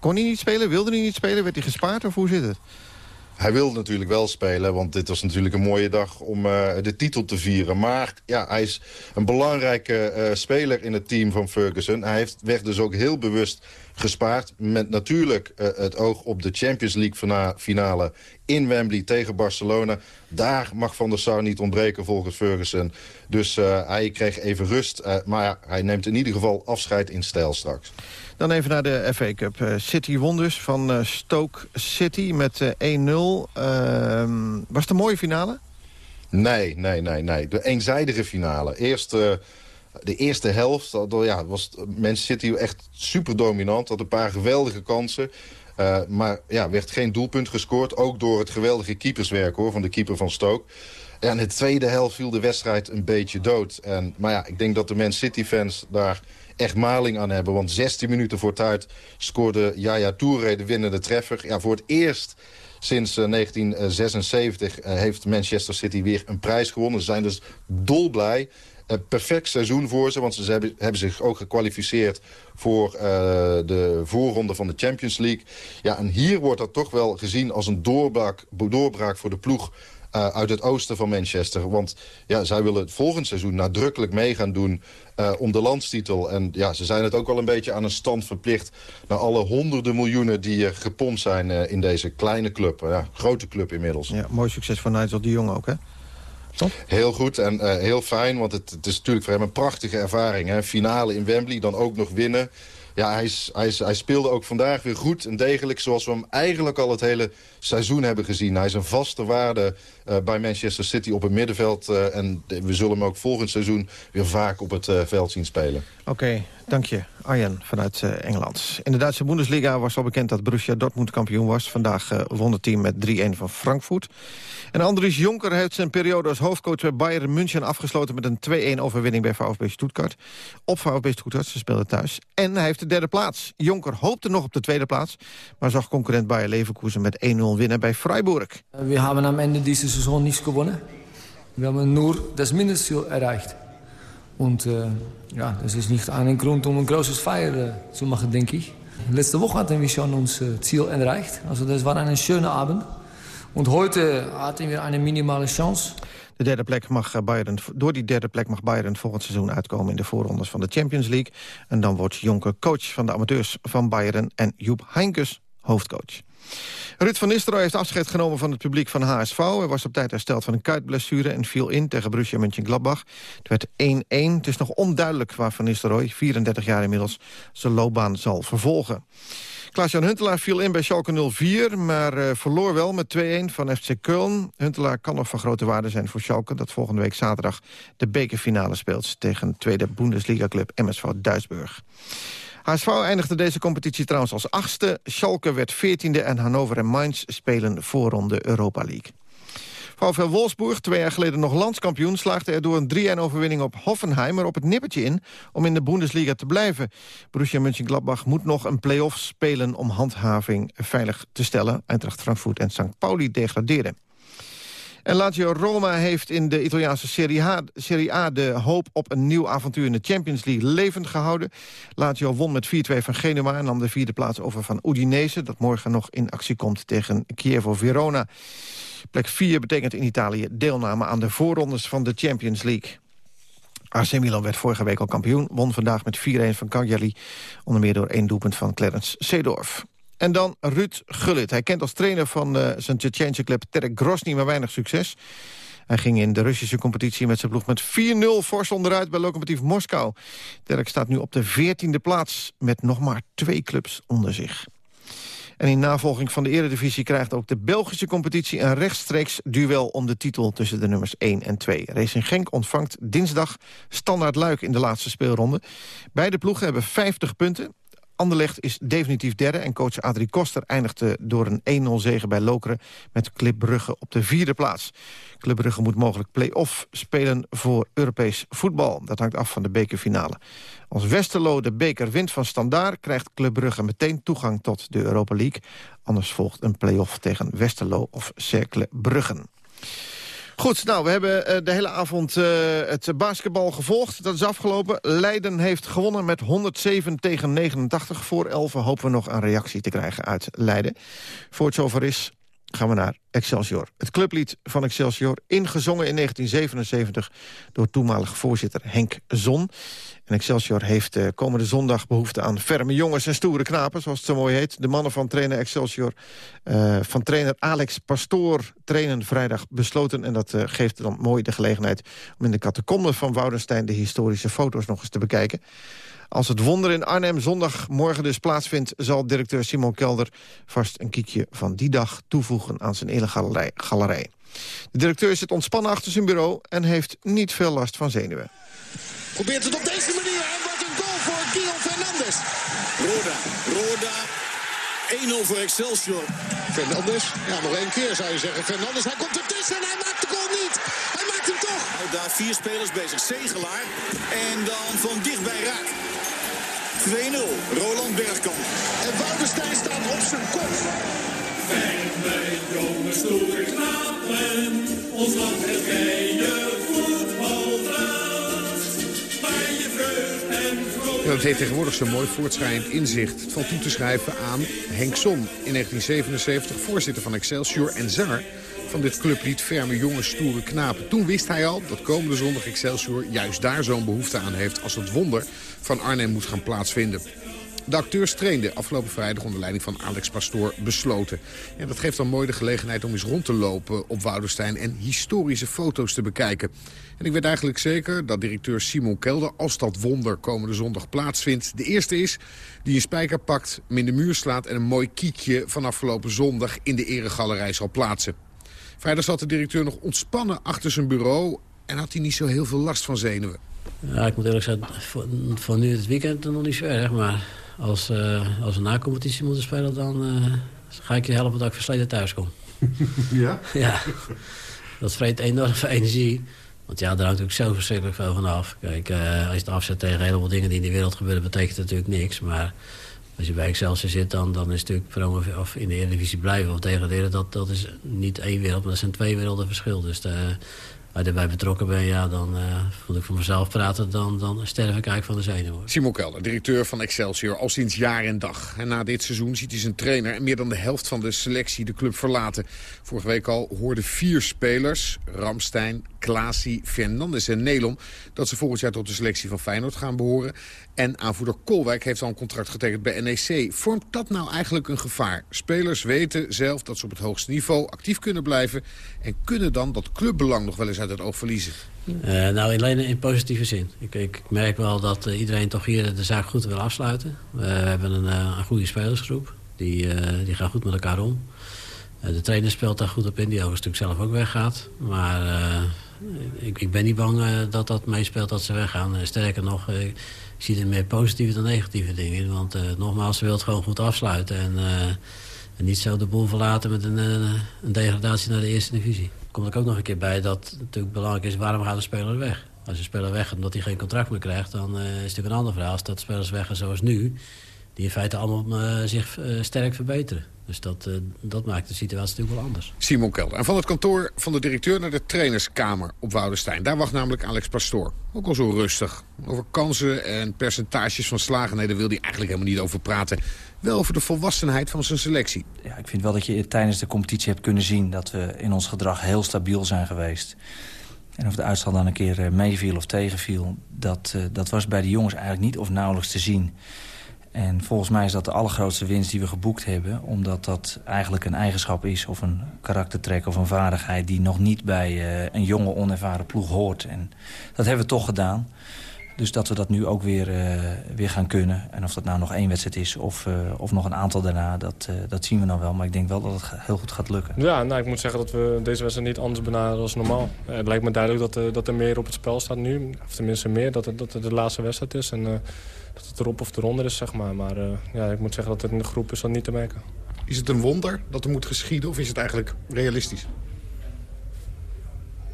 kon hij niet spelen? Wilde hij niet spelen? Werd hij gespaard of hoe zit het? Hij wil natuurlijk wel spelen, want dit was natuurlijk een mooie dag om de titel te vieren. Maar ja, hij is een belangrijke speler in het team van Ferguson. Hij heeft, werd dus ook heel bewust gespaard. Met natuurlijk eh, het oog op de Champions League fina- finale in Wembley tegen Barcelona. Daar mag Van der Sar niet ontbreken volgens Ferguson. Dus eh, hij kreeg even rust. eh, maar ja, hij neemt in ieder geval afscheid in stijl straks. Dan even naar de FA Cup. City won dus van Stoke City met eh, 1-0. Ehm, was het een mooie finale? Nee, nee, nee, nee. De eenzijdige finale. Eerst de eerste helft dat- ja, was Man City echt super dominant. Had een paar geweldige kansen. Eh, maar ja, werd geen doelpunt gescoord. Ook door het geweldige keeperswerk hoor, van de keeper van Stoke. Ja, in de tweede helft viel de wedstrijd een beetje dood. En, maar ja, ik denk dat de Man City-fans daar echt maling aan hebben. Want 16 minuten voor tijd scoorde Yaya Touré de winnende treffer. Ja, voor het eerst Sinds eh, 1976 eh, heeft Manchester City weer een prijs gewonnen. Ze zijn dus dolblij. Perfect seizoen voor ze, want ze hebben, hebben zich ook gekwalificeerd voor uh, de voorronde van de Champions League. Ja, en hier wordt dat toch wel gezien als een doorbraak, doorbraak voor de ploeg uh, uit het oosten van Manchester. Want ja, zij willen het volgend seizoen nadrukkelijk mee gaan doen uh, om de landstitel. En ja, ze zijn het ook wel een beetje aan een stand verplicht... naar alle honderden miljoenen die gepompt zijn in deze kleine club. Ja, grote club inmiddels. Ja, mooi succes van Nigel de Jong ook, hè? Heel goed en uh, heel fijn, want het, het, is natuurlijk voor hem een prachtige ervaring. Hè? Finale in Wembley, dan ook nog winnen. Ja, hij, hij, hij speelde ook vandaag weer goed en degelijk... zoals we hem eigenlijk al het hele seizoen hebben gezien. Hij is een vaste waarde uh, bij Manchester City op het middenveld. Uh, en we zullen hem ook volgend seizoen weer vaak op het uh, veld zien spelen. Oké, dank je. Arjen vanuit Engeland. In de Duitse Bundesliga was al bekend dat Borussia Dortmund kampioen was. Vandaag won het team met 3-1 van Frankfurt. En Andries Jonker heeft zijn periode als hoofdcoach bij Bayern München afgesloten... met een 2-1 overwinning bij VfB Stuttgart. Op VfB Stuttgart, ze speelden thuis. En hij heeft de derde plaats. Jonker hoopte nog op de tweede plaats... maar zag concurrent Bayer Leverkusen met 1-0 winnen bij Freiburg. We hebben am Ende deze Saison niets gewonnen. We hebben nur das Mindestziel erreicht. Und äh, ja, das ist nicht ein Grund, um ein großes Feier äh, zu machen, denke ich. Letzte Woche hatten wir schon unser Ziel erreicht. Also das war ein schöner Abend. Und heute hatten wir eine minimale Chance. De derde plek mag Bayern, door die derde plek mag Bayern volgend seizoen uitkomen in de voorrondes van de Champions League. En dan wordt Jonker coach van de amateurs van Bayern en Joep Heinkes hoofdcoach. Ruud van Nistelrooy heeft afscheid genomen van het publiek van HSV. Hij was op tijd hersteld van een kuitblessure en viel in tegen Borussia Mönchengladbach. Het werd 1-1. Het is nog onduidelijk waar Van Nistelrooy, 34 jaar inmiddels, zijn loopbaan zal vervolgen. Klaas-Jan Huntelaar viel in bij Schalke 04, maar uh, verloor wel met 2-1 van FC Köln. Huntelaar kan nog van grote waarde zijn voor Schalke... dat volgende week zaterdag de bekerfinale speelt... tegen tweede Bundesliga-club MSV Duisburg. HSV eindigde deze competitie trouwens als achtste. Schalke werd veertiende en Hannover en Mainz spelen voorronde Europa League. VfL Wolfsburg, twee jaar geleden nog landskampioen... slaagde er door een 3-1 overwinning op Hoffenheim... er op het nippertje in om in de Bundesliga te blijven. Borussia Mönchengladbach moet nog een play-off spelen... om handhaving veilig te stellen. Eintracht Frankfurt en St. Pauli degraderen. En Lazio Roma heeft in de Italiaanse Serie A, de hoop op een nieuw avontuur in de Champions League levend gehouden. Lazio won met 4-2 van Genua en nam de vierde plaats over van Udinese... dat morgen nog in actie komt tegen Chievo Verona. Plek 4 betekent in Italië deelname aan de voorrondes van de Champions League. AC Milan werd vorige week al kampioen, won vandaag met 4-1 van Cagliari... onder meer door één doelpunt van Clarence Seedorf. En dan Ruud Gullit. Hij kent als trainer van uh, zijn Tsjetsjensche club Terek Grosny maar weinig succes. Hij ging in de Russische competitie met zijn ploeg met 4-0 fors onderuit bij Lokomotief Moskou. Terek staat nu op de 14e plaats met nog maar twee clubs onder zich. En in navolging van de eredivisie krijgt ook de Belgische competitie... een rechtstreeks duel om de titel tussen de nummers 1 en 2. Racing Genk ontvangt dinsdag standaard Luik in de laatste speelronde. Beide ploegen hebben 50 punten. Anderlecht is definitief derde en coach Adrie Koster eindigde door een 1-0 zege bij Lokeren met Club Brugge op de vierde plaats. Club Brugge moet mogelijk play-off spelen voor Europees voetbal. Dat hangt af van de bekerfinale. Als Westerlo de beker wint van Standaard krijgt Club Brugge meteen toegang tot de Europa League. Anders volgt een play-off tegen Westerlo of Cercle Bruggen. Goed, nou, we hebben uh, de hele avond uh, het basketbal gevolgd. Dat is afgelopen. Leiden heeft gewonnen met 107 tegen 89. Voor 11 hopen we nog een reactie te krijgen uit Leiden. Voor het zover is, gaan we naar Excelsior. Het clublied van Excelsior, ingezongen in 1977... door toenmalig voorzitter Henk Zon. En Excelsior heeft uh, komende zondag behoefte aan ferme jongens en stoere knapen... zoals het zo mooi heet. De mannen van trainer Excelsior, uh, van trainer Alex Pastoor... trainen vrijdag besloten en dat uh, geeft dan mooi de gelegenheid... om in de catacombe van Woudenstein de historische foto's nog eens te bekijken. Als het wonder in Arnhem zondagmorgen dus plaatsvindt... zal directeur Simon Kelder vast een kiekje van die dag toevoegen aan zijn illegale galerij. De directeur zit ontspannen achter zijn bureau en heeft niet veel last van zenuwen. Probeert het op deze manier en wat een goal voor Guillaume Fernandes. Roda, Roda, 1-0 voor Excelsior. Fernandes, ja nog één keer zou je zeggen. Fernandes, hij komt ertussen en hij maakt de goal niet. Hij maakt hem toch. Daar vier spelers bezig. Zegelaar en dan van dichtbij raak. 2-0. Roland Bergkamp. En Woudenstein staat op zijn kop. jongens, stoere knapen, ons land het Heet tegenwoordig zo mooi voortschrijdend inzicht. Het valt toe te schrijven aan Henk Son, in 1977 voorzitter van Excelsior en zanger van dit clublied Ferme Jongens Stoere Knapen. Toen wist hij al dat komende zondag Excelsior juist daar zo'n behoefte aan heeft... als het wonder van Arnhem moet gaan plaatsvinden. De acteurs trainden afgelopen vrijdag onder leiding van Alex Pastoor besloten. En dat geeft dan mooi de gelegenheid om eens rond te lopen op Woudenstein... en historische foto's te bekijken. En ik weet eigenlijk zeker dat directeur Simon Kelder, als dat wonder komende zondag plaatsvindt... de eerste is die een spijker pakt, hem in de muur slaat... en een mooi kiekje van afgelopen zondag in de eregalerij zal plaatsen. Vrijdag zat de directeur nog ontspannen achter zijn bureau... en had hij niet zo heel veel last van zenuwen. Ja, ik moet eerlijk zeggen, voor nu het weekend nog niet zo erg. Maar als, eh, als we na competitie moeten spelen, dan eh, ga ik je helpen dat ik versleten thuis kom. Ja? Ja, dat vreet enorm veel energie. Want ja, daar hangt natuurlijk zo verschrikkelijk veel van af. Kijk, eh, als je het afzet tegen heleboel dingen die in de wereld gebeuren... betekent het natuurlijk niks. Maar als je bij Excelsior zit, dan, dan is het natuurlijk of in de Eredivisie blijven of degraderen. Dat, dat is niet één wereld, maar dat zijn twee werelden verschil. Dus je erbij betrokken bent, ja, dan eh moet ik voor mezelf praten. Dan, dan sterf ik eigenlijk van de zenuwen. Simon Kelder, directeur van Excelsior, al sinds jaar en dag. En na dit seizoen ziet hij zijn trainer en meer dan de helft van de selectie de club verlaten. Vorige week al hoorden vier spelers, Ramstein, Klaasie, Fernandes en Nelon... dat ze volgend jaar tot de selectie van Feyenoord gaan behoren. En aanvoerder Kolwijk heeft al een contract getekend bij NEC. Vormt dat nou eigenlijk een gevaar? Spelers weten zelf dat ze op het hoogste niveau actief kunnen blijven... en kunnen dan dat clubbelang nog wel eens uit het oog verliezen. Eh, nou, alleen in positieve zin. Ik, ik merk wel dat eh, iedereen toch hier de zaak goed wil afsluiten. We hebben een, eh, een goede spelersgroep. Die, die gaan goed met elkaar om. De trainer speelt daar goed op in, die overigens natuurlijk zelf ook weggaat. Maar ik, ik ben niet bang dat dat meespeelt dat ze weggaan. Sterker nog, zie er meer positieve dan negatieve dingen in. Want eh, nogmaals, ze wil het gewoon goed afsluiten. En, eh, niet zo de boel verlaten met een, eh, een degradatie naar de eerste divisie. Komt er ook nog een keer bij dat het natuurlijk belangrijk is... waarom gaat de speler weg? Als een speler weg omdat hij geen contract meer krijgt... dan is het natuurlijk een ander verhaal. Als dat spelers weggaan zoals nu... die in feite allemaal zich sterk verbeteren. Dus dat, eh, dat maakt de situatie natuurlijk wel anders. Simon Kelder. En van het kantoor van de directeur naar de trainerskamer op Woudenstein. Daar wacht namelijk Alex Pastoor. Ook al zo rustig. Over kansen en percentages van slagenheden wil hij eigenlijk helemaal niet over praten. Wel over de volwassenheid van zijn selectie. Ja, ik vind wel dat je tijdens de competitie hebt kunnen zien... dat we in ons gedrag heel stabiel zijn geweest. En of de uitslag dan een keer eh, meeviel of tegenviel... Dat, eh, dat was bij de jongens eigenlijk niet of nauwelijks te zien. En volgens mij is dat de allergrootste winst die we geboekt hebben... omdat dat eigenlijk een eigenschap is of een karaktertrek of een vaardigheid... die nog niet bij eh, een jonge, onervaren ploeg hoort. En dat hebben we toch gedaan. Dus dat we dat nu ook weer, eh, weer gaan kunnen. En of dat nou nog één wedstrijd is of, eh, of nog een aantal daarna, dat, dat zien we dan wel. Maar ik denk wel dat het heel goed gaat lukken. Ja, nou, ik moet zeggen dat we deze wedstrijd niet anders benaderen dan normaal. Het lijkt me duidelijk dat, dat er meer op het spel staat nu. Of tenminste meer, dat het, dat het de laatste wedstrijd is. En dat het erop of eronder is, zeg maar. Maar eh, ja, ik moet zeggen dat het in de groep is dat niet te merken. Is het een wonder dat er moet geschieden of is het eigenlijk realistisch?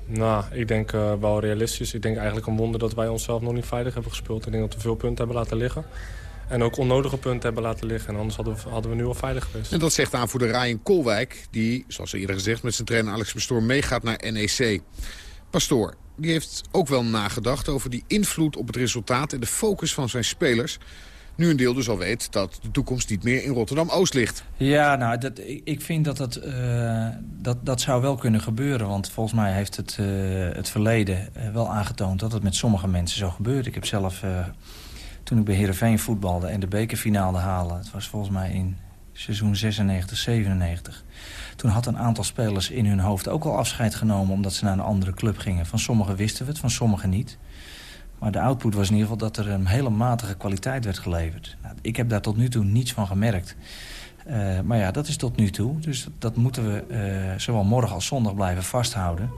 Nou, ik denk eh, wel realistisch. Ik denk eigenlijk een wonder dat wij onszelf nog niet veilig hebben gespeeld. Ik denk dat we veel punten hebben laten liggen. En ook onnodige punten hebben laten liggen. En anders hadden we, hadden we nu al veilig geweest. En dat zegt aanvoerder Ryan Kolwijk, die, zoals eerder gezegd... met zijn trainer Alex Pastoor meegaat naar NEC. Pastoor, die heeft ook wel nagedacht over die invloed op het resultaat... en de focus van zijn spelers. Nu een deel dus al weet dat de toekomst niet meer in Rotterdam-Oost ligt. Ja, nou, dat, ik, vind dat, dat, eh, dat dat zou wel kunnen gebeuren. Want volgens mij heeft het, eh, het verleden eh, wel aangetoond dat het met sommige mensen zo gebeurt. Ik heb zelf, toen ik bij Heerenveen voetbalde en de bekerfinale haalde... het was volgens mij in seizoen 96, 97... toen had een aantal spelers in hun hoofd ook al afscheid genomen... omdat ze naar een andere club gingen. Van sommigen wisten we het, van sommigen niet. Maar de output was in ieder geval dat er een hele matige kwaliteit werd geleverd. Nou, ik heb daar tot nu toe niets van gemerkt. Eh, maar ja, dat is tot nu toe. Dus dat, moeten we eh, zowel morgen als zondag blijven vasthouden.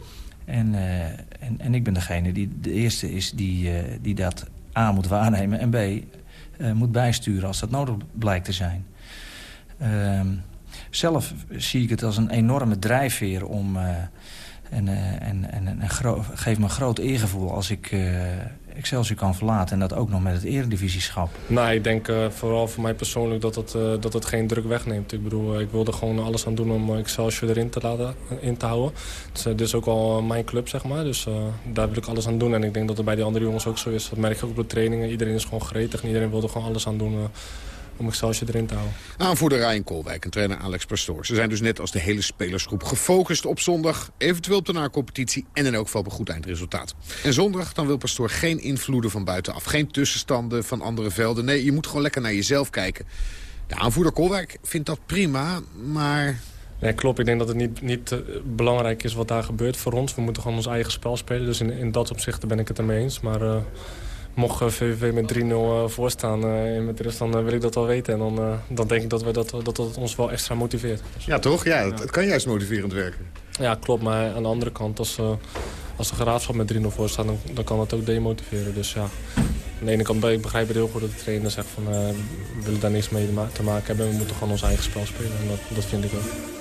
En, eh, en, en ik ben degene die de eerste is die, die dat A moet waarnemen... en B moet bijsturen als dat nodig blijkt te zijn. Ehm, zelf zie ik het als een enorme drijfveer om... eh, en, eh, en, en, en gro- geeft me een groot eergevoel als ik eh, Excelsior kan verlaten. En dat ook nog met het eredivisieschap. Nou, ik denk vooral voor mij persoonlijk dat het, dat het geen druk wegneemt. Ik bedoel, ik wilde gewoon alles aan doen om Excelsior erin te, laten, houden. Eh, dit is ook al mijn club, zeg maar. Dus daar wil ik alles aan doen. En ik denk dat het bij die andere jongens ook zo is. Dat merk je ook op de trainingen. Iedereen is gewoon gretig en iedereen wil er gewoon alles aan doen... om Excelsior erin te houden. Aanvoerder Ryan Koolwijk en trainer Alex Pastoor. Ze zijn dus net als de hele spelersgroep gefocust op zondag. Eventueel op de na-competitie en in elk geval op een goed eindresultaat. En zondag dan wil Pastoor geen invloeden van buitenaf. Geen tussenstanden van andere velden. Nee, je moet gewoon lekker naar jezelf kijken. De aanvoerder Koolwijk vindt dat prima, maar... Nee, klopt. Ik denk dat het niet, niet eh, belangrijk is wat daar gebeurt voor ons. We moeten gewoon ons eigen spel spelen. Dus in, in dat opzicht ben ik het ermee eens. Maar eh, mocht eh, VVV met 3-0 eh, voorstaan uh, in met rust, dan eh, wil ik dat wel weten. En dan, eh, dan denk ik dat, we dat, dat dat ons wel extra motiveert. Ja, toch? Ja, het, het kan juist motiverend werken. Ja, klopt. Maar aan de andere kant, als, eh, als de geraadschap met 3-0 voor staat, dan, dan kan dat ook demotiveren. Dus ja, aan de ene kant ben ik begrijp het heel goed dat de trainer zegt van eh, we willen daar niks mee te maken hebben. We moeten gewoon ons eigen spel spelen. En dat, dat vind ik ook.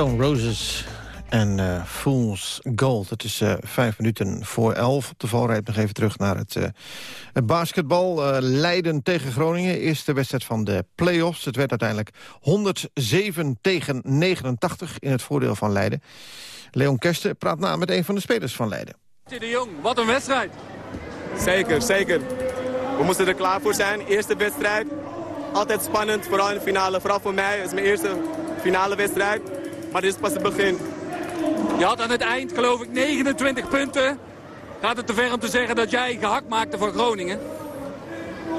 Stone Roses en eh, Fool's Gold. Het is eh, vijf minuten voor elf. Op de valrijd nog even terug naar het, eh, het basketbal. Eh, Leiden tegen Groningen. Eerste wedstrijd van de play-offs. Het werd uiteindelijk 107 tegen 89 in het voordeel van Leiden. Leon Kersten praat na met een van de spelers van Leiden. De Jong, wat een wedstrijd. Zeker, zeker. We moesten er klaar voor zijn. Eerste wedstrijd. Altijd spannend, vooral in de finale. Vooral voor mij, het is mijn eerste finale wedstrijd. Maar dit is pas het begin. Je had aan het eind, geloof ik, 29 punten. Gaat het te ver om te zeggen dat jij gehakt maakte voor Groningen?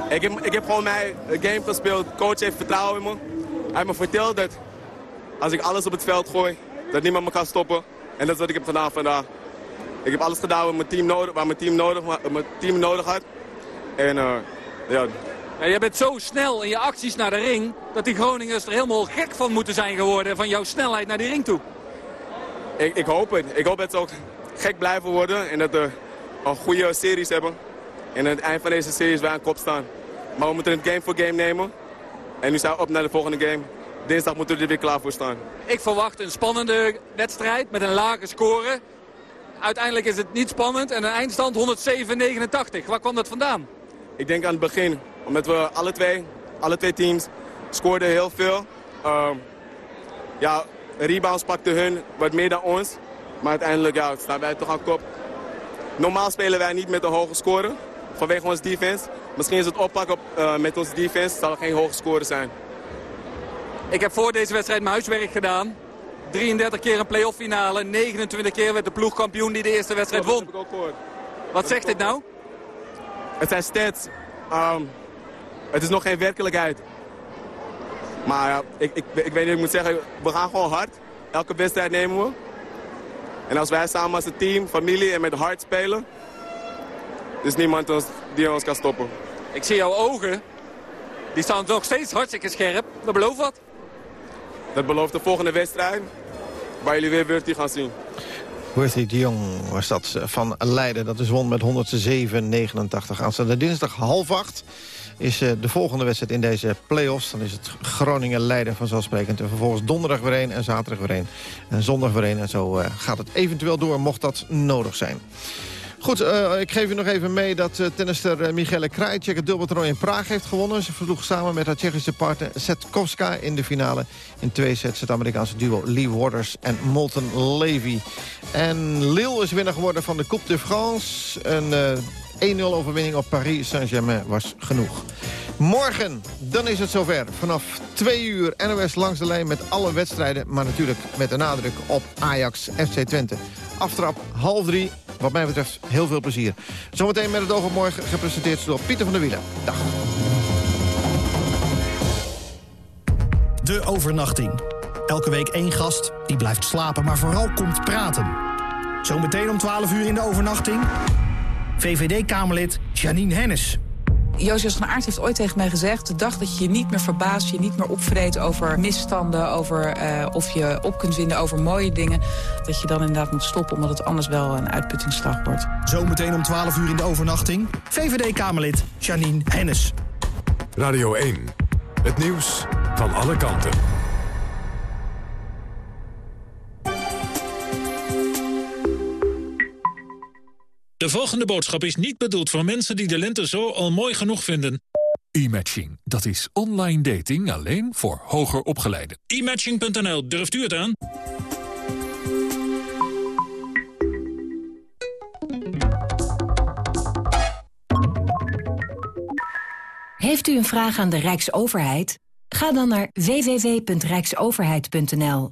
Ik heb, ik heb gewoon mijn game gespeeld. Coach heeft vertrouwen in me. Hij heeft me verteld dat als ik alles op het veld gooi, dat niemand me kan stoppen. En dat is wat ik heb gedaan vandaag. Ik heb alles gedaan wat mijn team nodig, waar mijn team nodig, mijn team nodig had. En uh, ja, Ja, jij bent zo snel in je acties naar de ring... dat die Groningers er helemaal gek van moeten zijn geworden... van jouw snelheid naar die ring toe. ik, ik hoop het. Ik hoop dat ze ook gek blijven worden en dat we een goede series hebben. En aan het eind van deze series wij aan kop staan. Maar we moeten het game voor game nemen. En nu zijn we op naar de volgende game. Dinsdag moeten we er weer klaar voor staan. Ik verwacht een spannende wedstrijd met een lage score. Uiteindelijk is het niet spannend en een eindstand 107-89. Waar kwam dat vandaan? Ik denk aan het begin, omdat we alle twee, alle twee teams scoorden heel veel. Ehm, ja, rebounds pakten hun wat meer dan ons. Maar uiteindelijk ja, staan wij toch aan kop. Normaal spelen wij niet met een hoge score vanwege ons defense. Misschien is het oppakken op, eh, met ons defense, zal er geen hoge score zijn. Ik heb voor deze wedstrijd mijn huiswerk gedaan. 33 keer een playoff finale, 29 keer werd de ploeg kampioen die de eerste wedstrijd Dat won. heb ik ook gehoord. Wat zegt dit nou? Het zijn stats. Ehm, het is nog geen werkelijkheid. Maar ja, ik, ik, ik weet niet ik moet zeggen. We gaan gewoon hard. Elke wedstrijd nemen we. En als wij samen als een team, familie en met hart spelen... is niemand ons, die ons kan stoppen. Ik zie jouw ogen. Die staan nog steeds hartstikke scherp. Dat belooft wat. Dat belooft de volgende wedstrijd. Waar jullie weer Wurtie gaan zien. Worthy de Jong was dat eh, van Leiden. Dat is won met 107-89. Aanstaande dinsdag half acht is eh, de volgende wedstrijd in deze play-offs. Dan is het Groningen-Leiden vanzelfsprekend. En vervolgens donderdag weer één en zaterdag weer één. En zondag weer één. En zo eh, gaat het eventueel door, mocht dat nodig zijn. Goed, eh, ik geef u nog even mee dat uh, tennister uh, Michele Krajicek het dubbeltoernooi in Praag heeft gewonnen. Ze versloeg samen met haar Tsjechische partner Setkowska in de finale. In twee sets het Amerikaanse duo Lee Waters en Molten Levy. En Lille is winnaar geworden van de Coupe de France. Een 1-0 overwinning op Paris Saint-Germain was genoeg. Morgen, dan is het zover. Vanaf 2 uur NOS langs de lijn met alle wedstrijden. Maar natuurlijk met de nadruk op Ajax FC Twente. Aftrap half drie. Wat mij betreft heel veel plezier. Zometeen met het oog op morgen gepresenteerd door Pieter van der Wielen. Dag. De overnachting. Elke week één gast die blijft slapen, maar vooral komt praten. Zometeen om 12 uur in de overnachting... VVD-Kamerlid Janine Hennis. Josias van Aert heeft ooit tegen mij gezegd... de dag dat je je niet meer verbaast, je niet meer opvreet over misstanden... over eh, of je op kunt winden over mooie dingen... dat je dan inderdaad moet stoppen, omdat het anders wel een uitputtingsslag wordt. Zometeen om 12 uur in de overnachting... VVD-Kamerlid Janine Hennis. Radio 1. Het nieuws van alle kanten. De volgende boodschap is niet bedoeld voor mensen die de lente zo al mooi genoeg vinden. E-matching, dat is online dating alleen voor hoger opgeleiden. E-matching.nl, durft u het aan? Heeft u een vraag aan de Rijksoverheid? Ga dan naar www.rijksoverheid.nl.